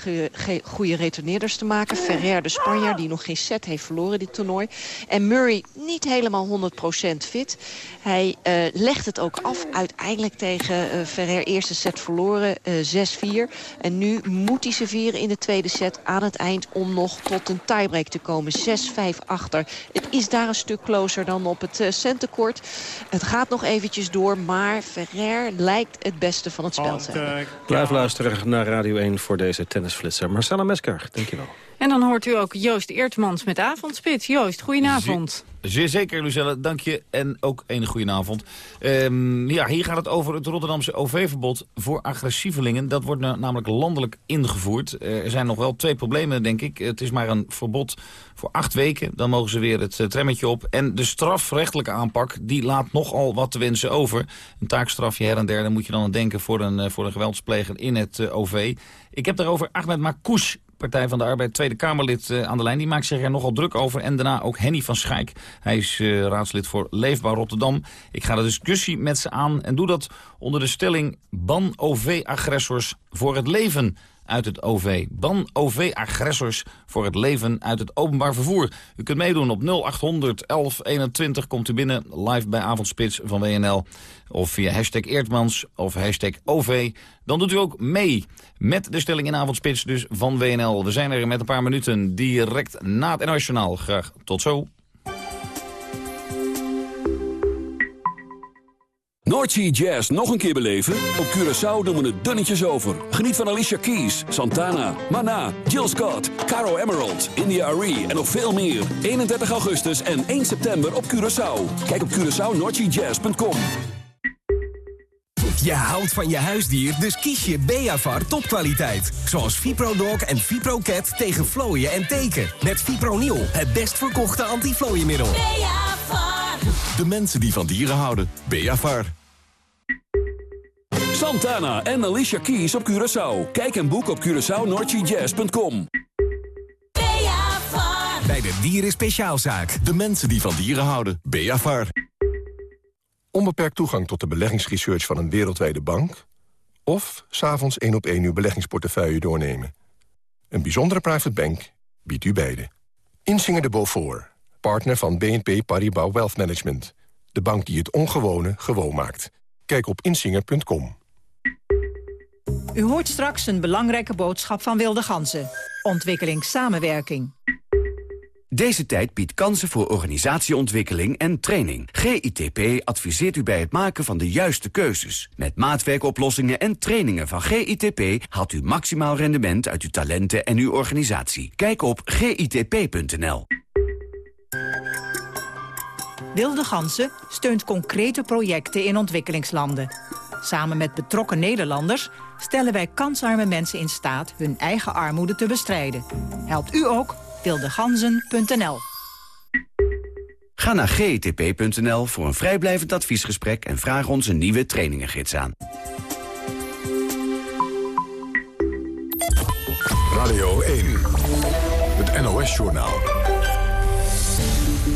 goede retourneerders te maken. Ferrer, de Spanjaard, die nog geen set heeft verloren dit toernooi. En Murray niet helemaal 100% fit. Hij uh, legt het ook af uiteindelijk tegen Ferrer. Eerste set verloren, 6-4. En nu moet hij serveren in de tweede set aan het eind om nog tot een tiebreak te komen. 6-5 achter. Het is daar een stuk closer dan op het uh, centercourt. Het gaat nog eventjes door, maar Ferrer lijkt het beste van het spel te hebben. Blijf luisteren naar Radio 1 voor deze tennisflitser. Marcella Mesker, dankjewel. En dan hoort u ook Joost Eertmans met Avondspits. Joost, goedenavond. Zeer zeker, Lucelle. Dank je. En ook een goedenavond. Um, ja, hier gaat het over het Rotterdamse OV-verbod voor agressievelingen. Dat wordt namelijk landelijk ingevoerd. er zijn nog wel twee problemen, denk ik. Het is maar een verbod voor acht weken. Dan mogen ze weer het uh, trammetje op. En de strafrechtelijke aanpak, die laat nogal wat te wensen over. Een taakstrafje her en der, daar moet je dan aan denken voor een, uh, voor een geweldspleger in het OV. Ik heb daarover Ahmed Makouche Partij van de Arbeid, Tweede Kamerlid uh, aan de lijn. Die maakt zich er nogal druk over. En daarna ook Henny van Schijk. Hij is uh, raadslid voor Leefbaar Rotterdam. Ik ga de discussie met ze aan en doe dat onder de stelling... ban OV-agressors voor het leven uit het OV. Ban OV-agressors voor het leven uit het openbaar vervoer. U kunt meedoen op 0800 1121. Komt u binnen live bij Avondspits van WNL. Of via hashtag Eertmans of hashtag OV. Dan doet u ook mee met de stelling in Avondspits dus van WNL. We zijn er met een paar minuten direct na het internationaal. Graag tot zo. Noordsea Jazz nog een keer beleven? Op Curaçao doen we het dunnetjes over. Geniet van Alicia Keys, Santana, Mana, Jill Scott, Caro Emerald, India Arie en nog veel meer. 31 augustus en 1 september op Curaçao. Kijk op CuraçaoNoordseaJazz.com. Je houdt van je huisdier, dus kies je Beavar topkwaliteit. Zoals ViproDog en ViproCat tegen vlooien en teken. Met Fipronil, het best verkochte antiflooienmiddel. Beavar. De mensen die van dieren houden. Beavar. Santana en Alicia Keys op Curaçao. Kijk en boek op CuraçaoNordGJazz.com. Bij de Dieren Speciaalzaak. De mensen die van dieren houden. Beavar. Onbeperkt toegang tot de beleggingsresearch van een wereldwijde bank... of s'avonds één op één uw beleggingsportefeuille doornemen. Een bijzondere private bank biedt u beide. Insinger de Beaufort, partner van BNP Paribas Wealth Management. De bank die het ongewone gewoon maakt. Kijk op insinger.com. U hoort straks een belangrijke boodschap van Wilde Ganzen. Ontwikkelingssamenwerking. Deze tijd biedt kansen voor organisatieontwikkeling en training. GITP adviseert u bij het maken van de juiste keuzes. Met maatwerkoplossingen en trainingen van GITP... haalt u maximaal rendement uit uw talenten en uw organisatie. Kijk op gitp.nl. Wilde Gansen steunt concrete projecten in ontwikkelingslanden. Samen met betrokken Nederlanders stellen wij kansarme mensen in staat... hun eigen armoede te bestrijden. Helpt u ook? wildeganzen.nl Ga naar gitp.nl voor een vrijblijvend adviesgesprek... en vraag ons een nieuwe trainingengids aan. Radio 1, het NOS-journaal.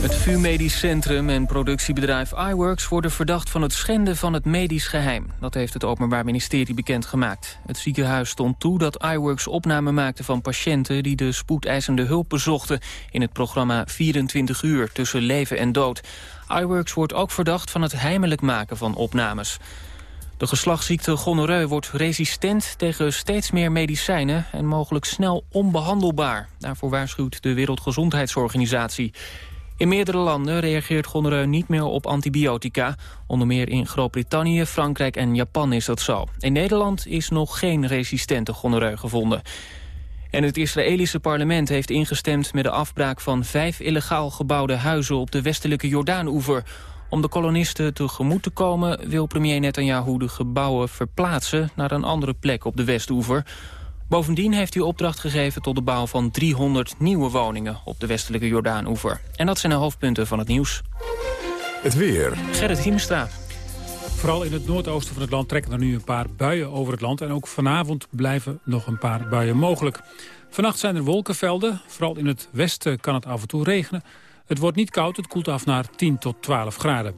Het VU Medisch Centrum en productiebedrijf iWorks worden verdacht van het schenden van het medisch geheim. Dat heeft het Openbaar Ministerie bekendgemaakt. Het ziekenhuis stond toe dat iWorks opname maakte van patiënten die de spoedeisende hulp bezochten in het programma 24 uur tussen leven en dood. iWorks wordt ook verdacht van het heimelijk maken van opnames. De geslachtsziekte gonoreu wordt resistent tegen steeds meer medicijnen... en mogelijk snel onbehandelbaar. Daarvoor waarschuwt de Wereldgezondheidsorganisatie. In meerdere landen reageert gonoreu niet meer op antibiotica. Onder meer in Groot-Brittannië, Frankrijk en Japan is dat zo. In Nederland is nog geen resistente gonoreu gevonden. En het Israëlische parlement heeft ingestemd met de afbraak van vijf illegaal gebouwde huizen op de westelijke Jordaanoever. Om de kolonisten tegemoet te komen wil premier Netanyahu de gebouwen verplaatsen naar een andere plek op de Westoever. Bovendien heeft hij opdracht gegeven tot de bouw van 300 nieuwe woningen op de westelijke Jordaanoever. En dat zijn de hoofdpunten van het nieuws. Het weer. Gerrit Hiemstra. Vooral in het noordoosten van het land trekken er nu een paar buien over het land. En ook vanavond blijven nog een paar buien mogelijk. Vannacht zijn er wolkenvelden. Vooral in het westen kan het af en toe regenen. Het wordt niet koud, het koelt af naar 10 tot 12 graden.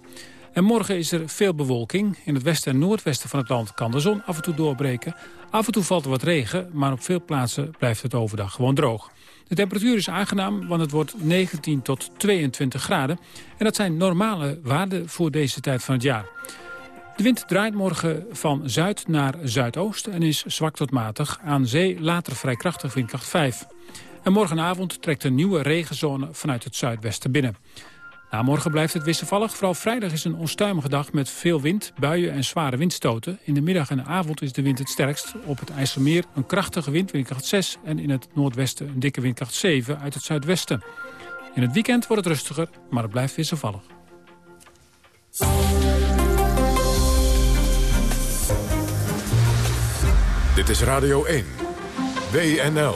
En morgen is er veel bewolking. In het westen en noordwesten van het land kan de zon af en toe doorbreken. Af en toe valt er wat regen, maar op veel plaatsen blijft het overdag gewoon droog. De temperatuur is aangenaam, want het wordt 19 tot 22 graden. En dat zijn normale waarden voor deze tijd van het jaar. De wind draait morgen van zuid naar zuidoost en is zwak tot matig. Aan zee later vrij krachtig windkracht 5. En morgenavond trekt een nieuwe regenzone vanuit het zuidwesten binnen. Na morgen blijft het wisselvallig. Vooral vrijdag is een onstuimige dag met veel wind, buien en zware windstoten. In de middag en de avond is de wind het sterkst. Op het IJsselmeer een krachtige wind, windkracht 6. En in het noordwesten een dikke windkracht 7 uit het zuidwesten. In het weekend wordt het rustiger, maar het blijft wisselvallig. Dit is Radio 1. WNL.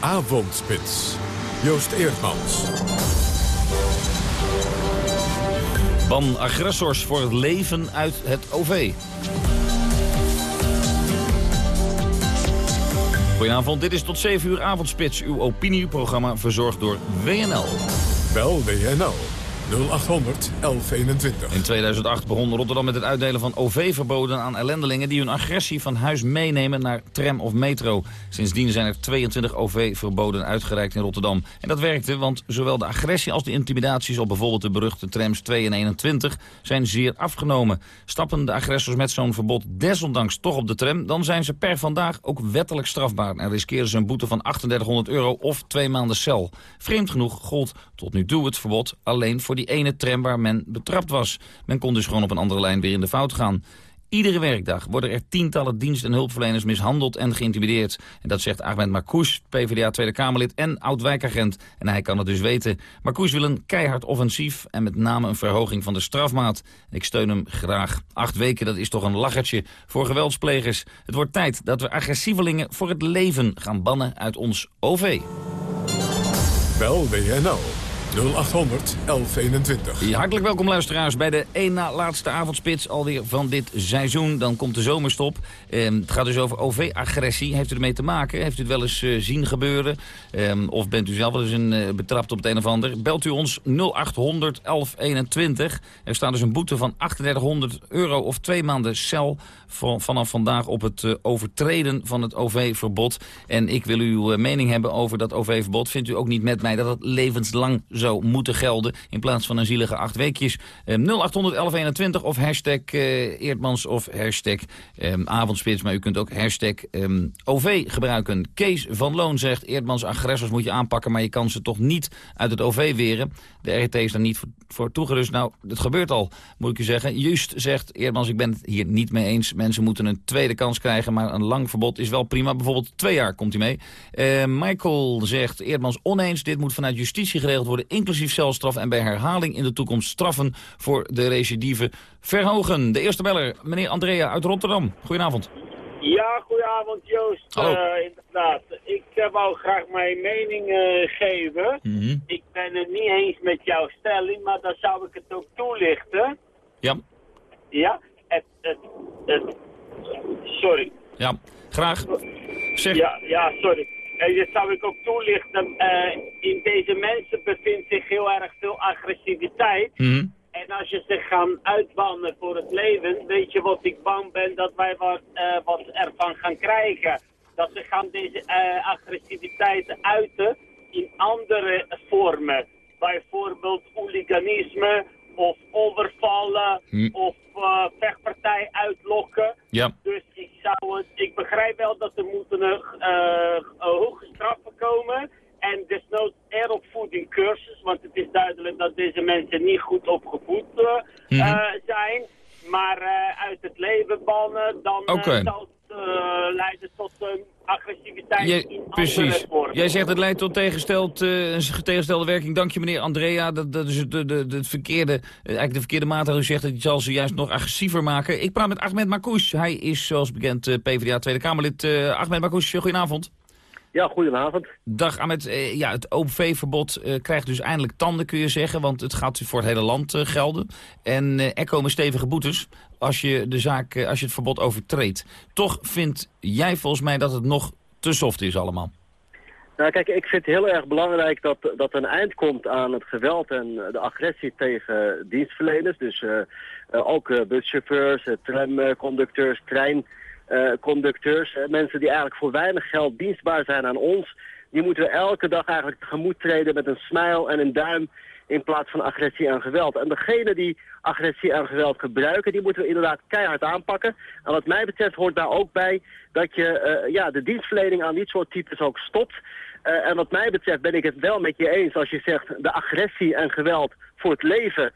Avondspits. Joost Eerdmans. Ban agressors voor het leven uit het OV. Goedenavond, dit is tot 7 uur avondspits. Uw opinieprogramma verzorgd door WNL. Bel WNL 0800 1121. In 2008 begon Rotterdam met het uitdelen van OV-verboden aan ellendelingen... die hun agressie van huis meenemen naar tram of metro. Sindsdien zijn er 22 OV-verboden uitgereikt in Rotterdam. En dat werkte, want zowel de agressie als de intimidaties... op bijvoorbeeld de beruchte trams 2 en 21 zijn zeer afgenomen. Stappen de agressors met zo'n verbod desondanks toch op de tram... dan zijn ze per vandaag ook wettelijk strafbaar... en riskeren ze een boete van 3800 euro of twee maanden cel. Vreemd genoeg gold tot nu toe het verbod alleen voor die ene tram waar men betrapt was. Men kon dus gewoon op een andere lijn weer in de fout gaan. Iedere werkdag worden er tientallen dienst- en hulpverleners mishandeld en geïntimideerd. En dat zegt Ahmed Marcouch, PvdA Tweede Kamerlid en oud-wijkagent. En hij kan het dus weten. Marcouch wil een keihard offensief en met name een verhoging van de strafmaat. Ik steun hem graag. Acht weken, dat is toch een lachertje voor geweldsplegers. Het wordt tijd dat we agressievelingen voor het leven gaan bannen uit ons OV. Bel WNL 0800 1121. hartelijk welkom luisteraars bij de één na laatste avondspits alweer van dit seizoen. Dan komt de zomerstop. Ehm, het gaat dus over OV-agressie. Heeft u ermee te maken? Heeft u het wel eens eh, zien gebeuren? Ehm, of bent u zelf wel eens een, eh, betrapt op het een of ander? Belt u ons 0800 1121. Er staat dus een boete van 3800 euro of twee maanden cel van, vanaf vandaag op het eh, overtreden van het OV-verbod. En ik wil uw mening hebben over dat OV-verbod. Vindt u ook niet met mij dat het levenslang zou moeten gelden... in plaats van een zielige acht weekjes? 081121 of hashtag eh, Eerdmans of hashtag avondspits. Maar u kunt ook hashtag OV gebruiken. Kees van Loon zegt... Eerdmans agressors moet je aanpakken... maar je kan ze toch niet uit het OV weren. De RT is daar niet voor, toegerust. Nou, dat gebeurt al, moet ik u zeggen. Just zegt Eerdmans, ik ben het hier niet mee eens Mensen moeten een tweede kans krijgen, maar een lang verbod is wel prima. Bijvoorbeeld twee jaar komt hij mee. Michael zegt, Eerdmans oneens, dit moet vanuit justitie geregeld worden, inclusief celstraf en bij herhaling in de toekomst straffen voor de recidive verhogen. De eerste beller, meneer Andrea uit Rotterdam. Goedenavond. Ja, goedenavond Joost. Uh, inderdaad, ik uh, wou graag mijn mening geven. Mhm. Ik ben het niet eens met jouw stelling, maar dan zou ik het ook toelichten. Ja. Ja, het, het, het, sorry. Ja, graag. Zeg. Ja, ja, sorry. En dat zou ik ook toelichten. Uh, in deze mensen bevindt zich heel erg veel agressiviteit. Mhm. En als je ze gaan uitbannen voor het leven, weet je wat ik bang ben dat wij wat, uh, wat ervan gaan krijgen. Dat ze gaan deze agressiviteit uiten in andere vormen. Bijvoorbeeld hooliganisme, of overvallen Hm. of uh, vechtpartij uitlokken. Ja. Dus ik zou het, ik begrijp wel dat er moeten uh, uh, hoge straffen komen. En desnoods eropvoeding cursus, want het is duidelijk dat deze mensen niet goed opgevoed Mhm. zijn. Maar uit het leven bannen, dan zal het leiden tot een agressiviteit Jij- in precies. Jij zegt het leidt tot tegengesteld, eh, een tegengestelde werking. Dank je meneer Andrea. Dat, dat is het, de, de, de- het verkeerde, eh, eigenlijk de verkeerde maatregel. U zegt dat je zal ze juist nog agressiever maken. Ik praat met Ahmed Marcouch. Hij is zoals bekend eh, PvdA Tweede Kamerlid. Eh Ahmed Marcouch, eh, goedenavond. Ja, goedenavond. Dag Ahmed. Eh, ja, het OV-verbod eh, krijgt dus eindelijk tanden kun je zeggen. Want het gaat voor het hele land eh, gelden. En er komen stevige boetes als je, de zaak, als je het verbod overtreedt. Toch vind jij volgens mij dat het nog te soft is allemaal. Nou, kijk, ik vind het heel erg belangrijk dat, dat een eind komt aan het geweld en de agressie tegen dienstverleners. Dus ook buschauffeurs, tramconducteurs, treinconducteurs. Eh, mensen die eigenlijk voor weinig geld dienstbaar zijn aan ons. Die moeten we elke dag eigenlijk tegemoet treden met een smile en een duim in plaats van agressie en geweld. En degene die agressie en geweld gebruiken, die moeten we inderdaad keihard aanpakken. En wat mij betreft hoort daar ook bij dat je eh, ja, de dienstverlening aan dit soort types ook stopt. Eh, en wat mij betreft ben ik het wel met je eens als je zegt de agressie en geweld voor het leven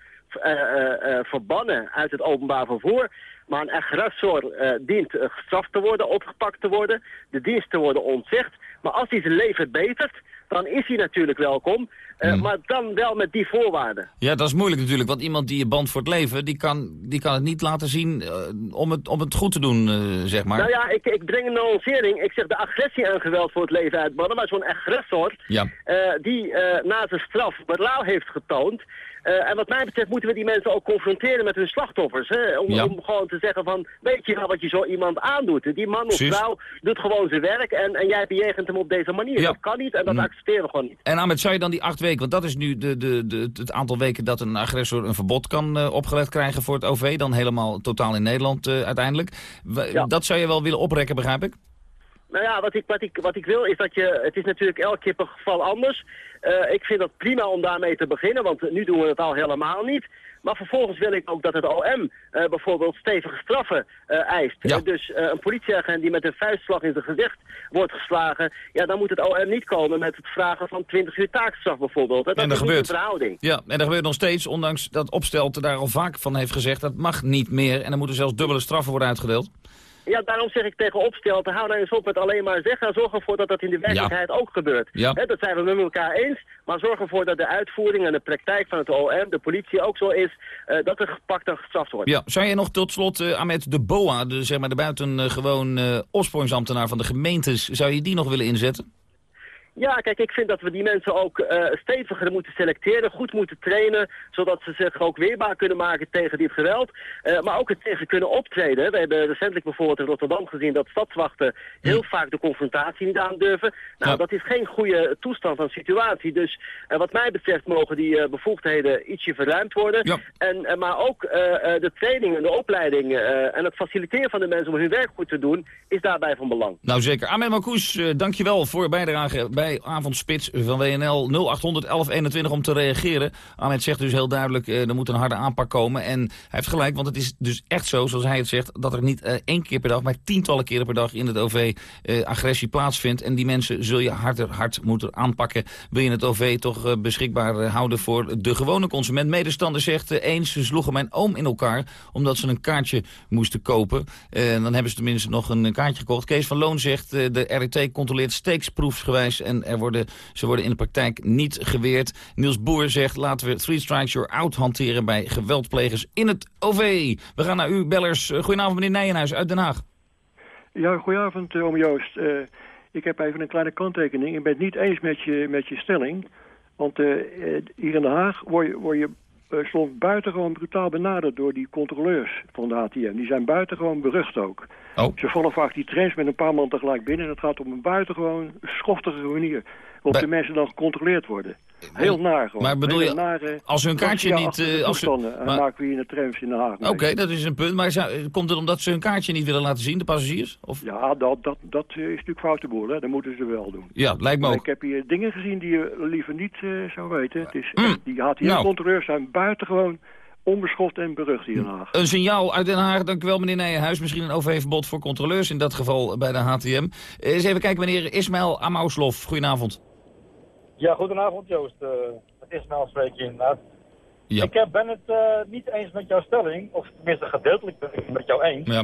verbannen uit het openbaar vervoer. Maar een agressor eh, dient eh, gestraft te worden, opgepakt te worden, de dienst te worden ontzegd. Maar als hij zijn leven betert, dan is hij natuurlijk welkom. Eh, Maar dan wel met die voorwaarden. Ja, dat is moeilijk natuurlijk, want iemand die je band voor het leven... die kan, die kan het niet laten zien eh, om, het, om het goed te doen, eh, zeg maar. Nou ja, ik, ik breng een nuancering. Ik zeg de agressie en geweld voor het leven uitbannen. Maar zo'n agressor Ja. die na zijn straf berouw heeft getoond... en wat mij betreft moeten we die mensen ook confronteren met hun slachtoffers. Hè? Om, Ja. om gewoon te zeggen van, weet je nou wat je zo iemand aandoet? Die man of Precies. vrouw doet gewoon zijn werk en, en jij bejegent hem op deze manier. Ja. Dat kan niet en dat Mm. accepteren we gewoon niet. En Ahmed, zou je dan die acht weken, want dat is nu de, de, de, het aantal weken dat een agressor een verbod kan eh, opgelegd krijgen voor het OV, dan helemaal totaal in Nederland eh, uiteindelijk. Dat zou je wel willen oprekken, begrijp ik? Nou ja, wat ik, wat, ik, wat ik wil is dat je... Het is natuurlijk elke keer per geval anders. Eh, ik vind het prima om daarmee te beginnen, want nu doen we het al helemaal niet. Maar vervolgens wil ik ook dat het OM uh, bijvoorbeeld stevige straffen uh, eist. Ja. dus uh, een politieagent die met een vuistslag in zijn gezicht wordt geslagen... ja, dan moet het OM niet komen met het vragen van 20 uur taakstraf bijvoorbeeld. Dat En is er niet gebeurt. de verhouding. Ja, en er gebeurt nog steeds, ondanks dat Opstelten daar al vaak van heeft gezegd... dat mag niet meer en er moeten zelfs dubbele straffen worden uitgedeeld. Ja, daarom zeg ik tegen opstelten, hou nou eens op met alleen maar zeggen. Zorg ervoor dat dat in de werkelijkheid ook gebeurt. Ja. Dat zijn we met elkaar eens. Maar zorg ervoor dat de uitvoering en de praktijk van het OM, de politie ook zo is... eh, dat er gepakt en gestraft wordt. Ja, zou je nog tot slot, eh Ahmed de BOA, de, zeg maar de buitengewoon eh opsporingsambtenaar van de gemeentes... zou je die nog willen inzetten? Ja, kijk, ik vind dat we die mensen ook eh, steviger moeten selecteren, goed moeten trainen, zodat ze zich ook weerbaar kunnen maken tegen dit geweld, eh, maar ook het tegen kunnen optreden. We hebben recentelijk bijvoorbeeld in Rotterdam gezien dat stadswachten heel vaak de confrontatie niet aandurven. Nou, dat is geen goede toestand van situatie. Dus eh, wat mij betreft mogen die bevoegdheden ietsje verruimd worden. En, maar ook de training en de opleiding en het faciliteren van de mensen om hun werk goed te doen, is daarbij van belang. Nou zeker. Ahmed Marcouch, dankjewel voor bijdrage bij Avondspits van WNL 0800 1121 om te reageren. Ahmed zegt dus heel duidelijk, eh, er moet een harde aanpak komen. En hij heeft gelijk, want het is dus echt zo, zoals hij het zegt... dat er niet eh, één keer per dag, maar tientallen keren per dag in het OV eh, agressie plaatsvindt. En die mensen zul je harder hard moeten aanpakken. Wil je het OV toch beschikbaar houden voor de gewone consument. Medestander zegt eens, sloegen mijn oom in elkaar... omdat ze een kaartje moesten kopen. En dan hebben ze tenminste nog een kaartje gekocht. Kees van Loon zegt, de RET controleert steeksproefsgewijs... er worden, ze worden in de praktijk niet geweerd. Niels Boer zegt, laten we three strikes you're out hanteren... bij geweldplegers in het OV. We gaan naar u, bellers. Eh, Goedenavond, meneer Nijenhuis uit Den Haag. Ja, goedenavond, eh, oom Joost. Eh, ik heb even een kleine kanttekening. Ik ben het niet eens met je, met je stelling. Want eh, eh, hier in Den Haag word je, word je eh, soms buitengewoon brutaal benaderd door die controleurs van de ATM. Die zijn buitengewoon berucht ook. Oh. Ze vallen vaak die trains met een paar man tegelijk binnen. En dat gaat op een buitengewoon schoftige manier. Waarop de mensen dan gecontroleerd worden. Heel naar gewoon. Maar bedoel je, nare, als hun kaartje niet, eh, als ze- maar- dan maken we hier in de trams in Den Haag. Oké, dat is een punt. Maar zou- komt het omdat ze hun kaartje niet willen laten zien, de passagiers? Of? Ja, dat, dat, dat is natuurlijk foute boel, hè. Dat moeten ze wel doen. Ja, lijkt me Maar ook. Ik heb hier dingen gezien die je liever niet eh, zou weten. Het is Mm. echt, die Nou. HTM-controleurs zijn buitengewoon onbeschoft en berucht hier in Den Haag. Een signaal uit Den Haag. Dank u wel, meneer Nijenhuis. Misschien een OV-verbod voor controleurs, in dat geval bij de HTM. Eh, Eens even kijken, meneer Ismail Amauslof. Goedenavond. Ja, goedenavond Joost. Eh, het is Mel spreek je inderdaad. Ja. Ik eh, ben het eh, niet eens met jouw stelling, of tenminste gedeeltelijk ben ik het met jou eens. Ja.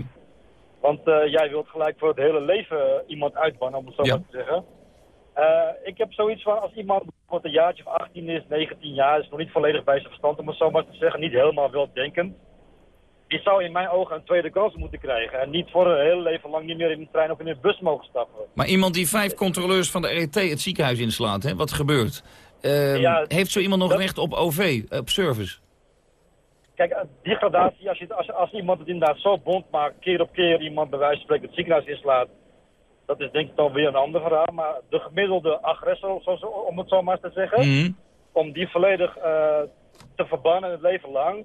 Want jij wilt gelijk voor het hele leven iemand uitbannen, om het zo Ja. maar te zeggen. Ik heb zoiets van, als iemand bijvoorbeeld een jaartje of 18 is, 19 jaar, is nog niet volledig bij zijn verstand, om het zo maar te zeggen, niet helemaal weldenkend. Die zou in mijn ogen een tweede kans moeten krijgen. En niet voor een hele leven lang niet meer in de trein of in een bus mogen stappen. Maar iemand die vijf controleurs van de RET het ziekenhuis inslaat, hè? wat gebeurt? Eh, Ja, heeft zo iemand nog recht op OV, op service? Kijk, eh, die gradatie, als, je, als, als iemand het inderdaad zo bond maakt, keer op keer iemand bij wijze van spreken het ziekenhuis inslaat, dat is denk ik dan weer een ander verhaal. Maar de gemiddelde agressor, om het zo maar eens te zeggen, Mhm. om die volledig eh, te verbannen het leven lang,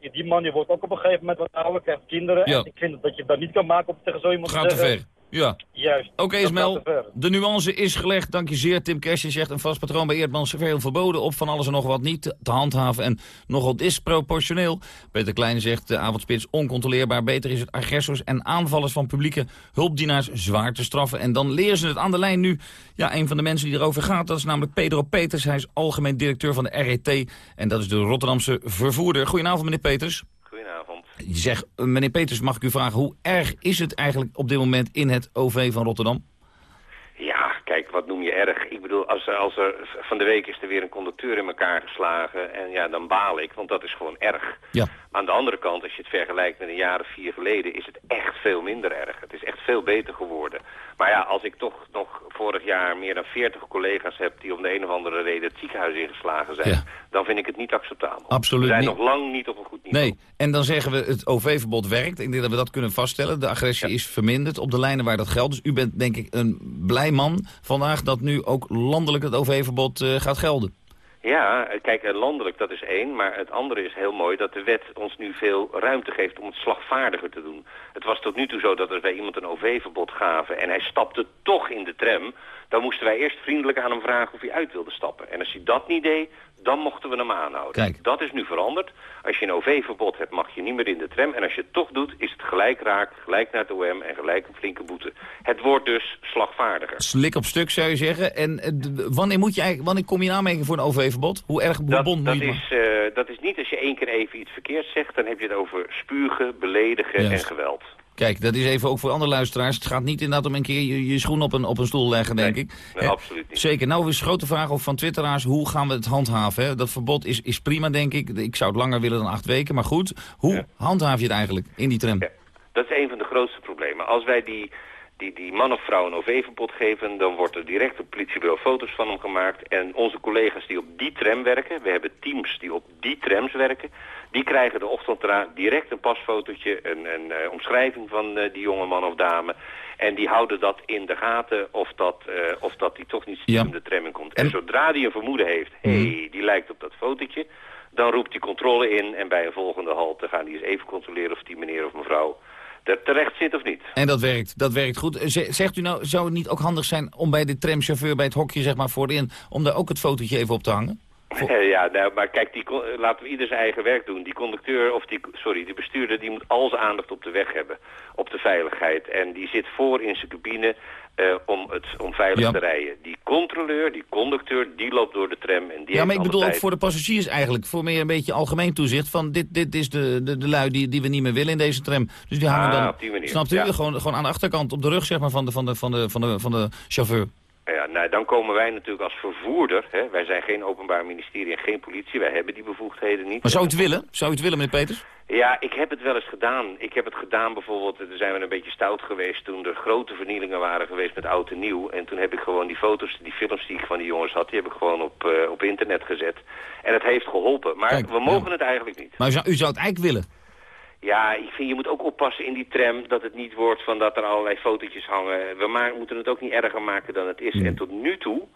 die man die wordt ook op een gegeven moment wat ouder, krijgt kinderen. Ja. En ik vind dat je dat niet kan maken om tegen zo iemand Gaat te te zeggen... ver. Ja. Juist. Oké, Ismail, ver. de nuance is gelegd. Dank je zeer. Tim Kersje zegt een vast patroon bij Eerdmans veel verboden op van alles en nog wat niet te- te handhaven en nogal disproportioneel. Peter Klein zegt de avondspits oncontroleerbaar. Beter is het agressors en aanvallers van publieke hulpdienaars zwaar te straffen. En dan leren ze het aan de lijn nu. Ja, een van de mensen die erover gaat, dat is namelijk Pedro Peters. Hij is algemeen directeur van de RET en dat is de Rotterdamse vervoerder. Goedenavond, meneer Peters. Je zegt, meneer Peters, mag ik u vragen, hoe erg is het eigenlijk op dit moment in het OV van Rotterdam? Wat noem je erg? Ik bedoel, als, er- als er van de week is er weer een conducteur in elkaar geslagen en ja, dan baal ik, want dat is gewoon erg. Ja. Aan de andere kant, als je het vergelijkt met een jaar of vier geleden, is het echt veel minder erg. Het is echt veel beter geworden. Maar ja, als ik toch nog vorig jaar meer dan 40 collega's heb die om de een of andere reden het ziekenhuis ingeslagen zijn, dan vind ik het niet acceptabel. Absoluut We zijn niet. nog lang niet op een goed niveau. Nee, en dan zeggen we het OV-verbod werkt. Ik denk dat we dat kunnen vaststellen. De agressie is verminderd op de lijnen waar dat geldt. Dus u bent denk ik een blij man vandaag dat nu ook landelijk het OV-verbod eh, gaat gelden. Ja, kijk, eh, landelijk dat is één, maar het andere is heel mooi dat de wet ons nu veel ruimte geeft om het slagvaardiger te doen. Het was tot nu toe zo dat als wij iemand een OV-verbod gaven en hij stapte toch in de tram, dan moesten wij eerst vriendelijk aan hem vragen of hij uit wilde stappen. En als hij dat niet deed, dan mochten we hem aanhouden. Kijk. Dat is nu veranderd. Als je een OV-verbod hebt, mag je niet meer in de tram. En als je het toch doet, is het gelijk raak, gelijk naar het OM en gelijk een flinke boete. Het wordt dus slagvaardiger. Slik op stuk zou je zeggen. En eh, wanneer, moet je eigenlijk, wanneer kom je in aanmerking voor een OV-verbod? Hoe erg Dat, bond moet dat, je het is, eh, dat is niet als je één keer even iets verkeerds zegt, dan heb je het over spugen, beledigen Juist. en geweld. Kijk, dat is even ook voor andere luisteraars. Het gaat niet inderdaad om een keer je, je schoen op een, op een stoel leggen, denk ik. Nee, Eh, absoluut niet. Zeker. Nou is de grote vraag of van twitteraars, hoe gaan we het handhaven? Hè? Dat verbod is, is prima, denk ik. Ik zou het langer willen dan acht weken. Maar goed, hoe handhaaf je het eigenlijk in die tram? Dat is een van de grootste problemen. Als wij die, die, die man of vrouw een OV-verbod geven... dan wordt er direct op politiebureau foto's van hem gemaakt. En onze collega's die op die tram werken... we hebben teams die op die trams werken... die krijgen de ochtend eraan direct een pasfotootje... een, een eh, omschrijving van eh, die jonge man of dame... En die houden dat in de gaten of dat, eh, of dat die toch niet stiekem de tram in komt. En, zodra die een vermoeden heeft, hé, hey, die lijkt op dat fotootje... dan roept die controle in en bij een volgende halte gaan die eens even controleren... of die meneer of mevrouw er terecht zit of niet. En dat werkt, dat werkt goed. Zegt u nou, zou het niet ook handig zijn om bij de tramchauffeur bij het hokje zeg maar voorin... om daar ook het fotootje even op te hangen? ja, nou, maar kijk, die, laten we ieder zijn eigen werk doen. Die conducteur, of die, sorry, die bestuurder, die moet al zijn aandacht op de weg hebben. Op de veiligheid. En die zit voor in zijn cabine eh, om, het, om veilig Ja. te rijden. Die controleur, die conducteur, die loopt door de tram. En die ja, maar ik bedoel ook voor de passagiers eigenlijk. Voor meer een beetje algemeen toezicht. Van dit, dit is de, de, de lui die, die we niet meer willen in deze tram. Dus die hangen Ah, dan, op die manier, snapt u, ja. gewoon, gewoon aan de achterkant op de rug zeg maar, van, de, van, de, van, de, van, de, van de chauffeur. Ja, nou, dan komen wij natuurlijk als vervoerder. Hè, wij zijn geen openbaar ministerie en geen politie. Wij hebben die bevoegdheden niet. Maar zou u het willen? Zou u het willen, meneer Peters? Ja, ik heb het wel eens gedaan. Ik heb het gedaan bijvoorbeeld, er zijn we een beetje stout geweest toen er grote vernielingen waren geweest met oud en nieuw. En toen heb ik gewoon die foto's, die films die ik van die jongens had, die heb ik gewoon op, eh, op internet gezet. En het heeft geholpen. Maar Kijk, we mogen het eigenlijk niet. Maar u zou, u zou het eigenlijk willen? Ja, ik vind je moet ook oppassen in die tram dat het niet wordt van dat er allerlei fotootjes hangen. We ma moeten het ook niet erger maken dan het is. En tot nu toe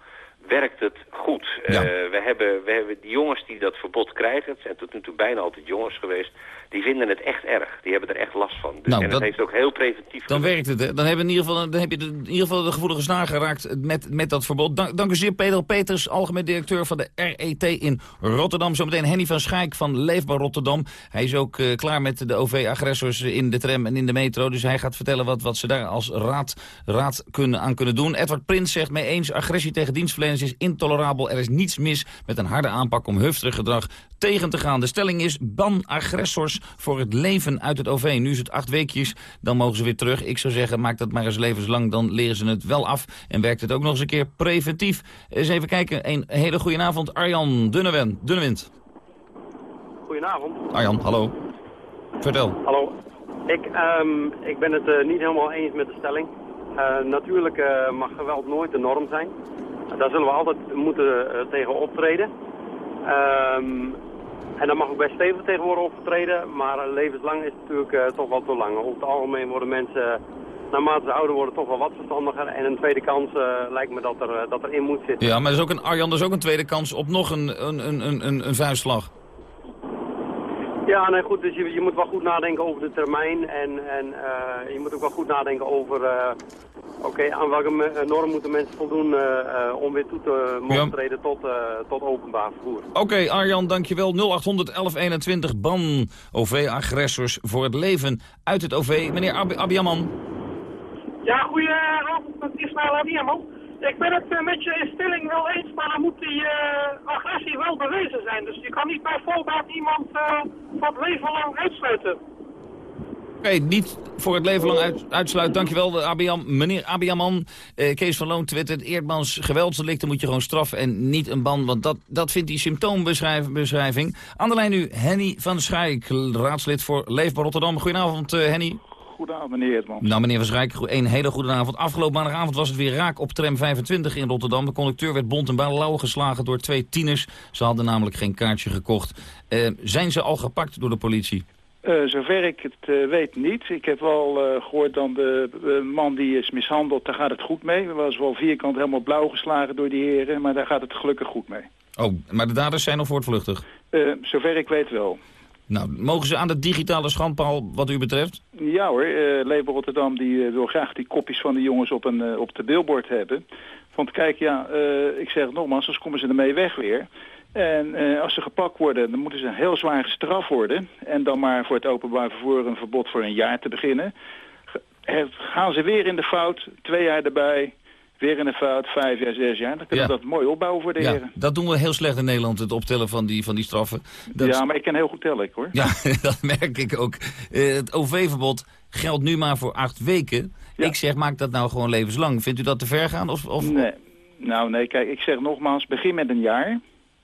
werkt het goed. Eh, we, hebben, we hebben die jongens die dat verbod krijgen, het zijn tot nu toe bijna altijd jongens geweest, die vinden het echt erg. Die hebben er echt last van. Dus, Nou, en dat, dat- heeft ook heel preventief Dan werkt het, hè? Dan, hebben in ieder geval, dan heb je de, in ieder geval de gevoelige snaar geraakt met, met dat verbod. Dank, dank u zeer, Peter Peters, algemeen directeur van de RET in Rotterdam. Zometeen Henny van Schaik van Leefbaar Rotterdam. Hij is ook eh, klaar met de OV-agressors in de tram en in de metro. Dus hij gaat vertellen wat, wat ze daar als raad, raad kunnen, aan kunnen doen. Edward Prins zegt mee eens, agressie tegen dienstverleners is intolerabel. Er is niets mis met een harde aanpak om hufterig gedrag tegen te gaan. De stelling is, ban agressors voor het leven uit het OV. Nu is het acht weekjes, dan mogen ze weer terug. Ik zou zeggen, maak dat maar eens levenslang, dan leren ze het wel af. En werkt het ook nog eens een keer preventief. Eens even kijken, een hele goede avond. Arjan Dunnewind. Dunnewind. Goedenavond. Arjan, hallo. Vertel. Hallo. Ik, ehm, ik ben het eh, niet helemaal eens met de stelling. Eh, natuurlijk eh, mag geweld nooit de norm zijn. Daar zullen we altijd moeten eh, tegen optreden. Ehm, en dat mag ook bij stevig tegenwoordig optreden, maar eh, levenslang is natuurlijk toch wel te lang. Over het algemeen worden mensen, naarmate ze ouder worden, toch wel wat verstandiger. En een tweede kans lijkt me dat er, dat er in moet zitten. Ja, maar is ook een, Arjan, er is ook een tweede kans op nog een, een, een, een, een vuistslag. Ja, nee, goed, dus je, je moet wel goed nadenken over de termijn en, en eh, je moet ook wel goed nadenken over, eh, oké, aan welke eh, norm moeten mensen voldoen om weer toe te mogen Ja. treden tot, eh, tot openbaar vervoer. Oké, Arjan, dankjewel. 0800 1121 ban OV-agressors voor het leven uit het OV. Meneer Ab Abiaman. Ja, goedenavond, het is Ismaël Adiaman. Ik ben het eh, met je instelling wel eens, maar dan moet die eh, agressie wel bewezen zijn. Dus je kan niet bij voorbaat iemand eh voor het leven lang uitsluiten. Oké, niet voor het leven lang uit, uitsluit. Dankjewel, Abiam, meneer Abiaman. Eh, Kees van Loon twittert, Eerdmans geweldsdelicten moet je gewoon straffen en niet een ban. Want dat, dat vindt die symptoombeschrijving. Aan de lijn nu Henny van Schaik, raadslid voor Leefbaar Rotterdam. Goedenavond, Henny. Goedenavond, meneer. Nou, meneer Van een hele goede avond. Afgelopen maandagavond was het weer raak op tram 25 in Rotterdam. De conducteur werd bont en lauw geslagen door twee tieners. Ze hadden namelijk geen kaartje gekocht. Eh, zijn ze al gepakt door de politie? Eh, zover ik het eh, weet niet. Ik heb wel eh, gehoord dan de man die is mishandeld, daar gaat het goed mee. Hij was wel vierkant helemaal blauw geslagen door die heren, maar daar gaat het gelukkig goed mee. Oh, maar de daders zijn nog voortvluchtig? Zover ik weet wel. Nou, mogen ze aan de digitale schandpaal wat u betreft? Ja hoor, uh, Leber Rotterdam die, wil graag die kopjes van de jongens op, een, op de billboard hebben. Want kijk, ja, ik zeg het nogmaals, anders komen ze ermee weg weer. En als ze gepakt worden, dan moeten ze heel zwaar gestraft worden. En dan maar voor het openbaar vervoer een verbod voor een jaar te beginnen. Gaan ze weer in de fout, twee jaar erbij, weer in de fout, vijf jaar, zes jaar. Dan kunnen we dat mooi opbouwen voor de ja, heren. Dat doen we heel slecht in Nederland, het optellen van die, van die straffen. Dat... Ja, maar ik kan heel goed tellen, hoor. Ja, dat merk ik ook. Uh, het OV-verbod geldt nu maar voor acht weken. Ik zeg, maak dat nou gewoon levenslang. Vindt u dat te ver gaan? Of, of... Nee. Nou nee, kijk, ik zeg nogmaals, begin met een jaar.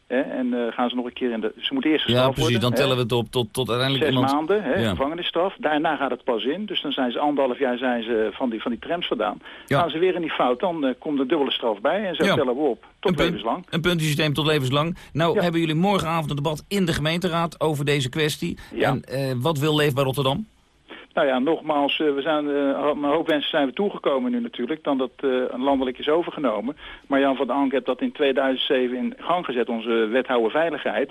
Hè, en uh, gaan ze nog een keer in de... Ze moeten eerst Ja, precies. worden, dan hè. tellen we het op tot, tot uiteindelijk Zes iemand... maanden, hè, Ja. gevangenisstraf. Daarna gaat het pas in. Dus dan zijn ze anderhalf jaar zijn ze van, die, van die trams vandaan. Ja. Gaan ze weer in die fout, dan uh, komt er dubbele straf bij. En zo Ja. tellen we op. Tot Een punt- levenslang. Een puntensysteem tot levenslang. Nou hebben jullie morgenavond een debat in de gemeenteraad over deze kwestie. Ja. En eh, wat wil Leefbaar Rotterdam? Nou ja, nogmaals, eh, we zijn, eh, een hoop mensen zijn we toegekomen nu natuurlijk, dan dat eh, een landelijk is overgenomen. Maar Jan van der Ank heeft dat in 2007 in gang gezet, onze wethouder veiligheid.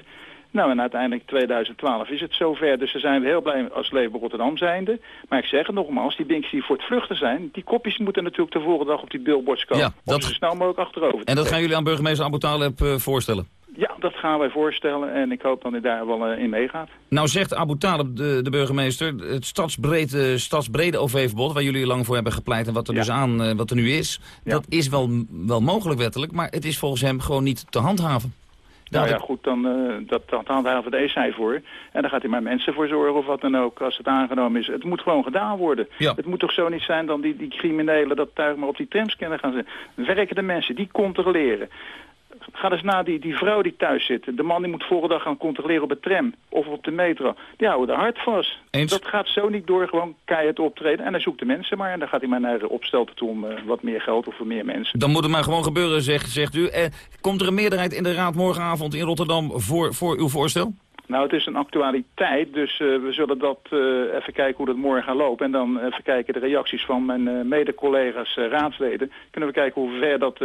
Nou, en uiteindelijk 2012 is het zover, dus daar zijn we heel blij als Leefbaar Rotterdam zijnde. Maar ik zeg het nogmaals, die dingetjes die voor het vluchten zijn, die kopjes moeten natuurlijk de volgende dag op die billboards komen. Ja, om dat- ze zo snel mogelijk achterover te En dat gaan jullie aan burgemeester Abu Taleb eh, voorstellen? Ja, dat gaan wij voorstellen en ik hoop dat hij daar wel eh, in meegaat. Nou zegt Abu Talib, de, de burgemeester, het stadsbrede, stadsbrede OV-verbod... waar jullie lang voor hebben gepleit en wat er dus aan eh, wat er nu is... dat is wel, wel mogelijk wettelijk, maar het is volgens hem gewoon niet te handhaven. Nou ja, goed, dan eh, dat, dat handhaven de hij voor. En dan gaat hij maar mensen voor zorgen of wat dan ook, als het aangenomen is. Het moet gewoon gedaan worden. Ja. Het moet toch zo niet zijn dan die, die criminelen dat tuig maar op die trams kunnen gaan zetten. Werken de mensen, die controleren. Ga eens naar die, die vrouw die thuis zit. De man die moet volgende dag gaan controleren op de tram of op de metro. Die houden de hart vast. Dat gaat zo niet door, gewoon keihard optreden. En hij zoekt de mensen maar. En dan gaat hij maar naar de opstelten toe om eh, wat meer geld of voor meer mensen. Dan moet het maar gewoon gebeuren, zegt, zegt u. Eh, komt er een meerderheid in de raad morgenavond in Rotterdam voor, voor uw voorstel? Nou, het is een actualiteit, dus eh, we zullen dat even kijken hoe dat morgen gaat lopen. En dan even kijken de reacties van mijn eh, mede-collega's raadsleden. Kunnen we kijken hoe ver dat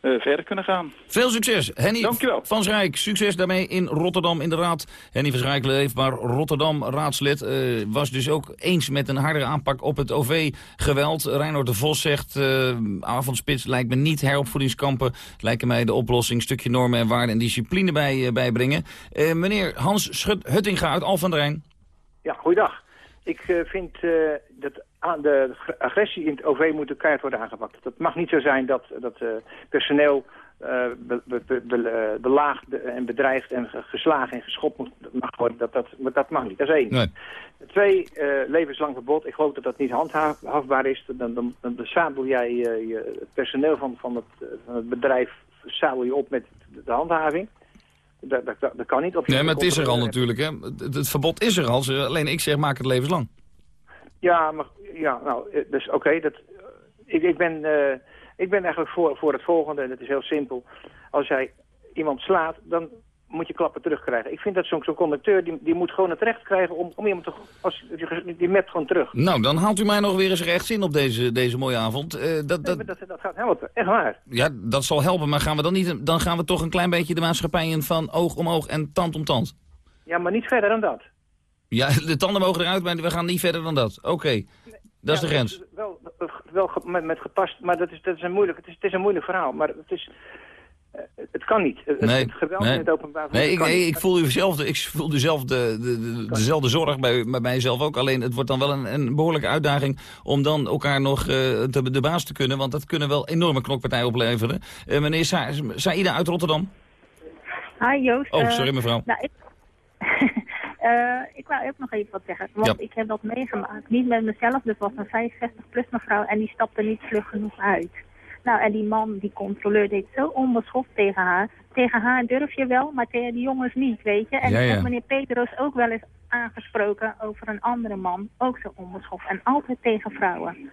verder kunnen gaan. Veel succes. Henny van Schrijk, succes daarmee in Rotterdam in de raad. Henny van Schrijk, leefbaar Rotterdam raadslid, eh, was dus ook eens met een hardere aanpak op het OV-geweld. Reinoord de Vos zegt, eh, avondspits lijkt me niet heropvoedingskampen. Lijken mij de oplossing, stukje normen en waarden en discipline bij, eh, bijbrengen. Eh, meneer Hans Schut-Huttinga uit Al van der Rijn. Ja, goeiedag. Ik eh, vind eh, dat aan de agressie in het OV moet keihard worden aangepakt. Dat mag niet zo zijn dat, dat eh, personeel eh, be, be, be- be- eh, belaagd en bedreigd en ge- geslagen en geschopt moet, mag worden. Dat, dat, dat mag niet. Dat is één. Nee. Twee, levenslang verbod. Ik geloof dat dat niet handhaafbaar is. Dan, dan, dan sabel jij je, het personeel van, van, het, van het bedrijf sabel je op met de handhaving. Dat, dat, dat, kan niet. Je Nee, maar het is er al natuurlijk. Hè. Het, het verbod is er al. Alleen ik zeg, maak het levenslang. Ja, maar, ja nou, eh, dus oké. dat ik, ik, ben, eh, ik ben eigenlijk voor, voor het volgende, en dat is heel simpel. Als jij iemand slaat, dan moet je klappen terugkrijgen. Ik vind dat zo'n zo'n conducteur, die, die moet gewoon het recht krijgen om, om iemand te... Als, die, die mept gewoon terug. Nou, dan haalt u mij nog weer eens rechts in op deze, deze mooie avond. Eh, dat, dat, Nee, dat, dat gaat helpen, echt waar. Ja, dat zal helpen, maar gaan we dan niet... Dan gaan we toch een klein beetje de maatschappij in van oog om oog en tand om tand. Ja, maar niet verder dan dat. Ja, de tanden mogen eruit, maar we gaan niet verder dan dat. Oké, dat is de grens. Wel, wel met, met gepast, maar dat is, dat is een moeilijk, het is, het is een moeilijk verhaal. Maar het is... eh, het kan niet. Het, Nee, het geweld nee. in het openbaar Nee, ik, nee, ik voel u zelf, ik voel dezelfde, de, de, dezelfde zorg bij, bij mijzelf ook. Alleen het wordt dan wel een, een behoorlijke uitdaging om dan elkaar nog eh, de, de baas te kunnen. Want dat kunnen wel enorme knokpartijen opleveren. Eh, meneer Sa Saïda uit Rotterdam. Hi Joost. Oh, sorry, mevrouw. Nou, ik, Eh, ik wou ook nog even wat zeggen. Want Ja. ik heb dat meegemaakt. Niet met mezelf, dat was een 65-plus mevrouw en die stapte niet vlug genoeg uit. Nou, en die man, die controleur, deed zo onbeschoft tegen haar. Tegen haar durf je wel, maar tegen die jongens niet, weet je. En Ja, ik ja. heb meneer Petrus ook wel eens aangesproken over een andere man. Ook zo onbeschoft. En altijd tegen vrouwen.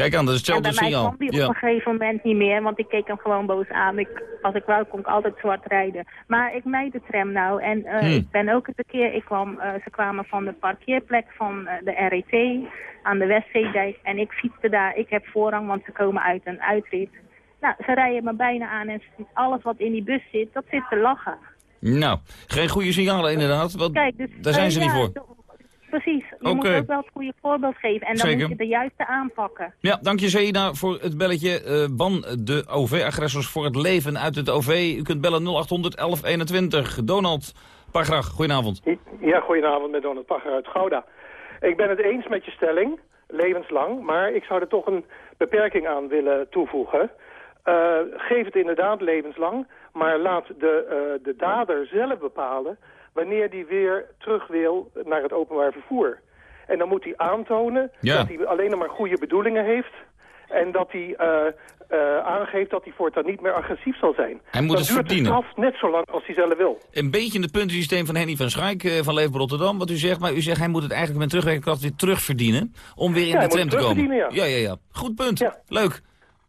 Kijk aan, dat is En hetzelfde bij mij signaal. kwam die op een gegeven moment niet meer, want ik keek hem gewoon boos aan. Ik, als ik wou, kon ik altijd zwart rijden. Maar ik mijd de tram nou. En eh, Hmm. ik ben ook eens een keer, ik kwam, eh, ze kwamen van de parkeerplek van eh, de RET aan de Westzeedijk. En ik fietste daar, ik heb voorrang, want ze komen uit een uitrit. Nou, ze rijden me bijna aan en alles wat in die bus zit, dat zit te lachen. Nou, geen goede signalen inderdaad, want Kijk, dus, daar zijn ze niet voor. Precies, je Oké. moet ook wel het goede voorbeeld geven. En dan Zeker. moet je de juiste aanpakken. Ja, dank je Zeina voor het belletje. eh ban de OV-agressors voor het leven uit het OV. U kunt bellen 0800 1121. Donald Pagrag, goedenavond. Ja, goedenavond met Donald Pagger uit Gouda. Ik ben het eens met je stelling, levenslang, maar ik zou er toch een beperking aan willen toevoegen. Eh, geef het inderdaad levenslang, maar laat de, eh, de dader zelf bepalen wanneer die weer terug wil naar het openbaar vervoer. En dan moet hij aantonen Ja. dat hij alleen maar goede bedoelingen heeft en dat hij eh, eh, aangeeft dat hij voortaan niet meer agressief zal zijn. Hij moet dan het duurt verdienen. de straf net zo lang als hij zelf wil. Een beetje in het puntensysteem van Henny van Schaik eh, van Leefbaar Rotterdam. Wat u zegt, maar u zegt hij moet het eigenlijk met terugwerkende kracht weer terugverdienen. Om weer in Ja, de tram te komen. terugverdienen, ja, ja, ja. Goed punt. Leuk.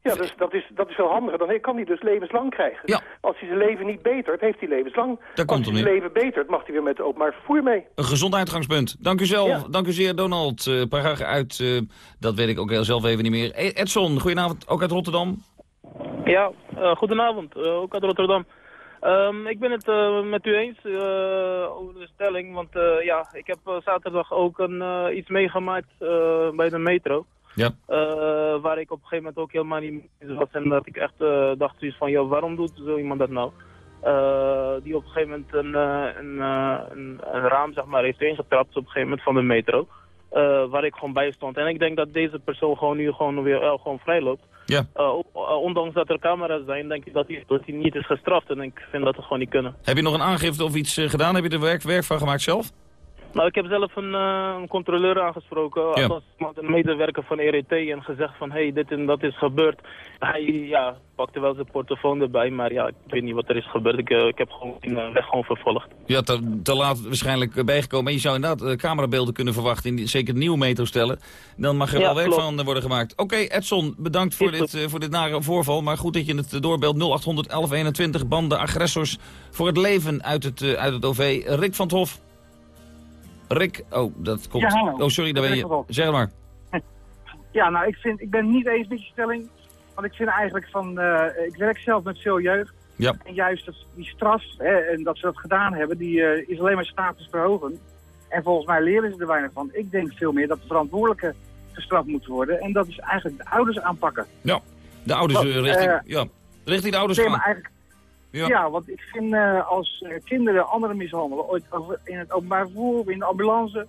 Ja, dus dat is, dat is veel handiger. Dan kan hij dus levenslang krijgen. Ja. Als hij zijn leven niet betert, heeft hij levenslang. Daar Als komt hij zijn leven betert, mag hij weer met openbaar vervoer mee. Een gezond uitgangspunt. Dank u zelf. Dank u zeer, Donald. Uh, Parag uit, eh, dat weet ik ook heel zelf even niet meer. E- Edson, goedenavond, ook uit Rotterdam. Ja, eh, goedenavond, ook uit Rotterdam. Ehm, ik ben het eh, met u eens eh, over de stelling, want eh, ja, ik heb zaterdag ook een, eh, iets meegemaakt eh, bij de metro. Ja. Eh, waar ik op een gegeven moment ook helemaal niet mee was en dat ik echt eh, dacht zoiets van, joh, waarom doet zo iemand dat nou? Eh, die op een gegeven moment een, een, een, een raam zeg maar, heeft ingetrapt op een gegeven moment van de metro. waar ik gewoon bij stond. En ik denk dat deze persoon gewoon nu gewoon weer gewoon vrij loopt. Ja. Ondanks dat er camera's zijn, denk ik dat hij, dat hij niet is gestraft. En ik vind dat we gewoon niet kunnen. Heb je nog een aangifte of iets gedaan? Heb je er werk, werk van gemaakt zelf? Nou, ik heb zelf een, uh, een controleur aangesproken, Ja. als een medewerker van ERT en gezegd van, hé, hey, dit en dat is gebeurd. Hij ja, pakte wel zijn portofoon erbij, maar ja, ik weet niet wat er is gebeurd. Ik, uh, ik heb gewoon de weg gewoon vervolgd. Ja, te, te laat waarschijnlijk eh, bijgekomen. En je zou inderdaad uh, camerabeelden kunnen verwachten, in zeker nieuwe metro stellen. Dan mag er Ja, wel werk klopt. van uh, worden gemaakt. Oké, Edson, bedankt voor dit, voor dit nare voorval. Maar goed dat je het doorbelt 0800 1121. Banden agressors voor het leven uit het, uit het OV. Rick van het Hof. Rick, oh, dat komt. Ja, hallo. Oh, sorry, daar ben je. Zeg maar. Ja, nou, ik, vind, ik ben het niet eens met je stelling. Want ik vind eigenlijk van... eh, ik werk zelf met veel jeugd. Ja. En juist dat, die straf, hè, en dat ze dat gedaan hebben, die eh, is alleen maar statusverhogend. En volgens mij leren ze er weinig van. Ik denk veel meer dat de verantwoordelijke gestraft moeten worden. En dat is eigenlijk de ouders aanpakken. Ja, de ouders Wat, eh, richting, ja, richting de ouders gaan. eigenlijk, Ja. want ik vind eh, als eh, kinderen anderen mishandelen, ooit in het openbaar vervoer, in de ambulance,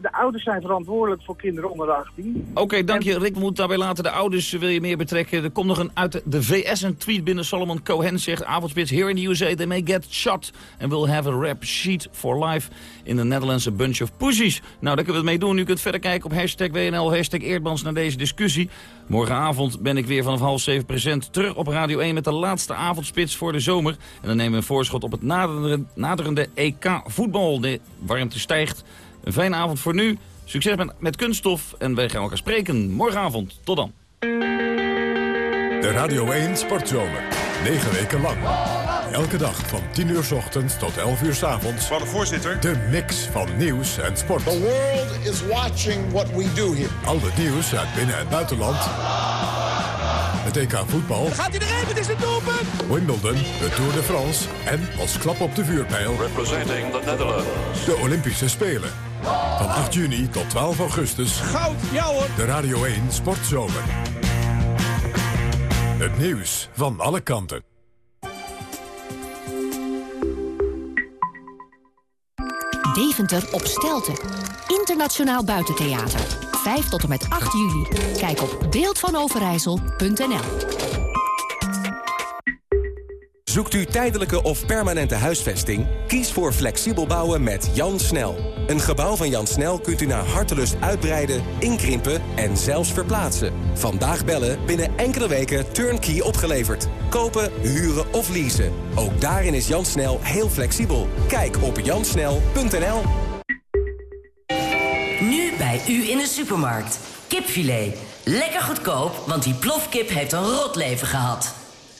de ouders zijn verantwoordelijk voor kinderen onder de 18. Oké, dank je. Rick, we moeten daarbij laten. De ouders wil je meer betrekken. Er komt nog een uit de VS een tweet binnen. Solomon Cohen zegt, avondspits, here in the USA, they may get shot and will have a rap sheet for life in the Netherlands, a bunch of pussies. Nou, daar kunnen we het mee doen. U kunt verder kijken op hashtag WNL, hashtag Eerdmans naar deze discussie. Morgenavond ben ik weer vanaf half zeven present terug op Radio 1 met de laatste avondspits voor de zomer. En dan nemen we een voorschot op het naderende, naderende EK voetbal. De warmte stijgt. Een fijne avond voor nu. Succes met, met kunststof en wij gaan elkaar spreken morgenavond. Tot dan. De Radio 1 Sportzomer. 9 weken lang. Elke dag van 10 uur s ochtends tot 11 uur s avonds. Van de voorzitter. De mix van nieuws en sport. The world is watching what we do here. Al het nieuws uit binnen- en buitenland. Het EK voetbal. Gaat hij erin? Het is een doelpunt! Wimbledon, de Tour de France en als klap op de vuurpijl... Representing the Netherlands. De Olympische Spelen. Van 8 juni tot 12 augustus. Goud, ja hoor! De Radio 1 Sportzomer. Het nieuws van alle kanten. Deventer op Stelten. Internationaal Buitentheater. 5 tot en met 8 juli. Kijk op beeldvanoverijssel.nl Zoekt u tijdelijke of permanente huisvesting? Kies voor flexibel bouwen met Jan Snel. Een gebouw van Jan Snel kunt u naar hartelust uitbreiden, inkrimpen en zelfs verplaatsen. Vandaag bellen, binnen enkele weken turnkey opgeleverd. Kopen, huren of leasen. Ook daarin is Jan Snel heel flexibel. Kijk op jansnel.nl Nu bij u in de supermarkt. Kipfilet. Lekker goedkoop, want die plofkip heeft een rot leven gehad.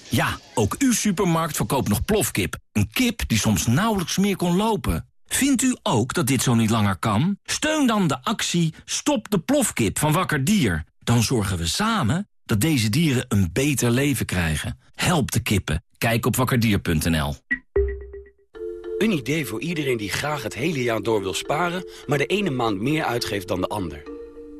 Ja, ook uw supermarkt verkoopt nog plofkip. Een kip die soms nauwelijks meer kon lopen. Vindt u ook dat dit zo niet langer kan? Steun dan de actie Stop de plofkip van Wakker Dier. Dan zorgen we samen dat deze dieren een beter leven krijgen. Help de kippen. Kijk op wakkerdier.nl. Een idee voor iedereen die graag het hele jaar door wil sparen... maar de ene maand meer uitgeeft dan de ander.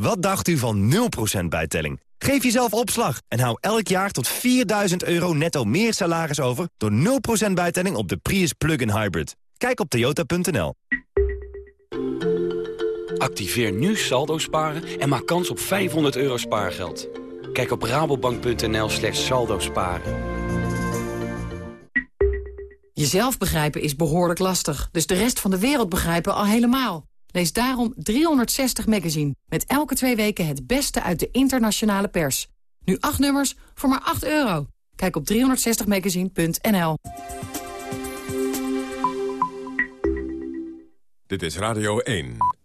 Wat dacht u van 0% bijtelling? Geef jezelf opslag en hou elk jaar tot 4000 euro netto meer salaris over... door 0% bijtelling op de Prius Plug-in Hybrid. Kijk op toyota.nl. Activeer nu saldo sparen en maak kans op 500 euro spaargeld. Kijk op rabobank.nl slash saldo sparen. Jezelf begrijpen is behoorlijk lastig, dus de rest van de wereld begrijpen al helemaal. Lees daarom 360 Magazine, met elke twee weken het beste uit de internationale pers. Nu acht nummers voor maar 8 euro. Kijk op 360magazine.nl. Dit is Radio 1.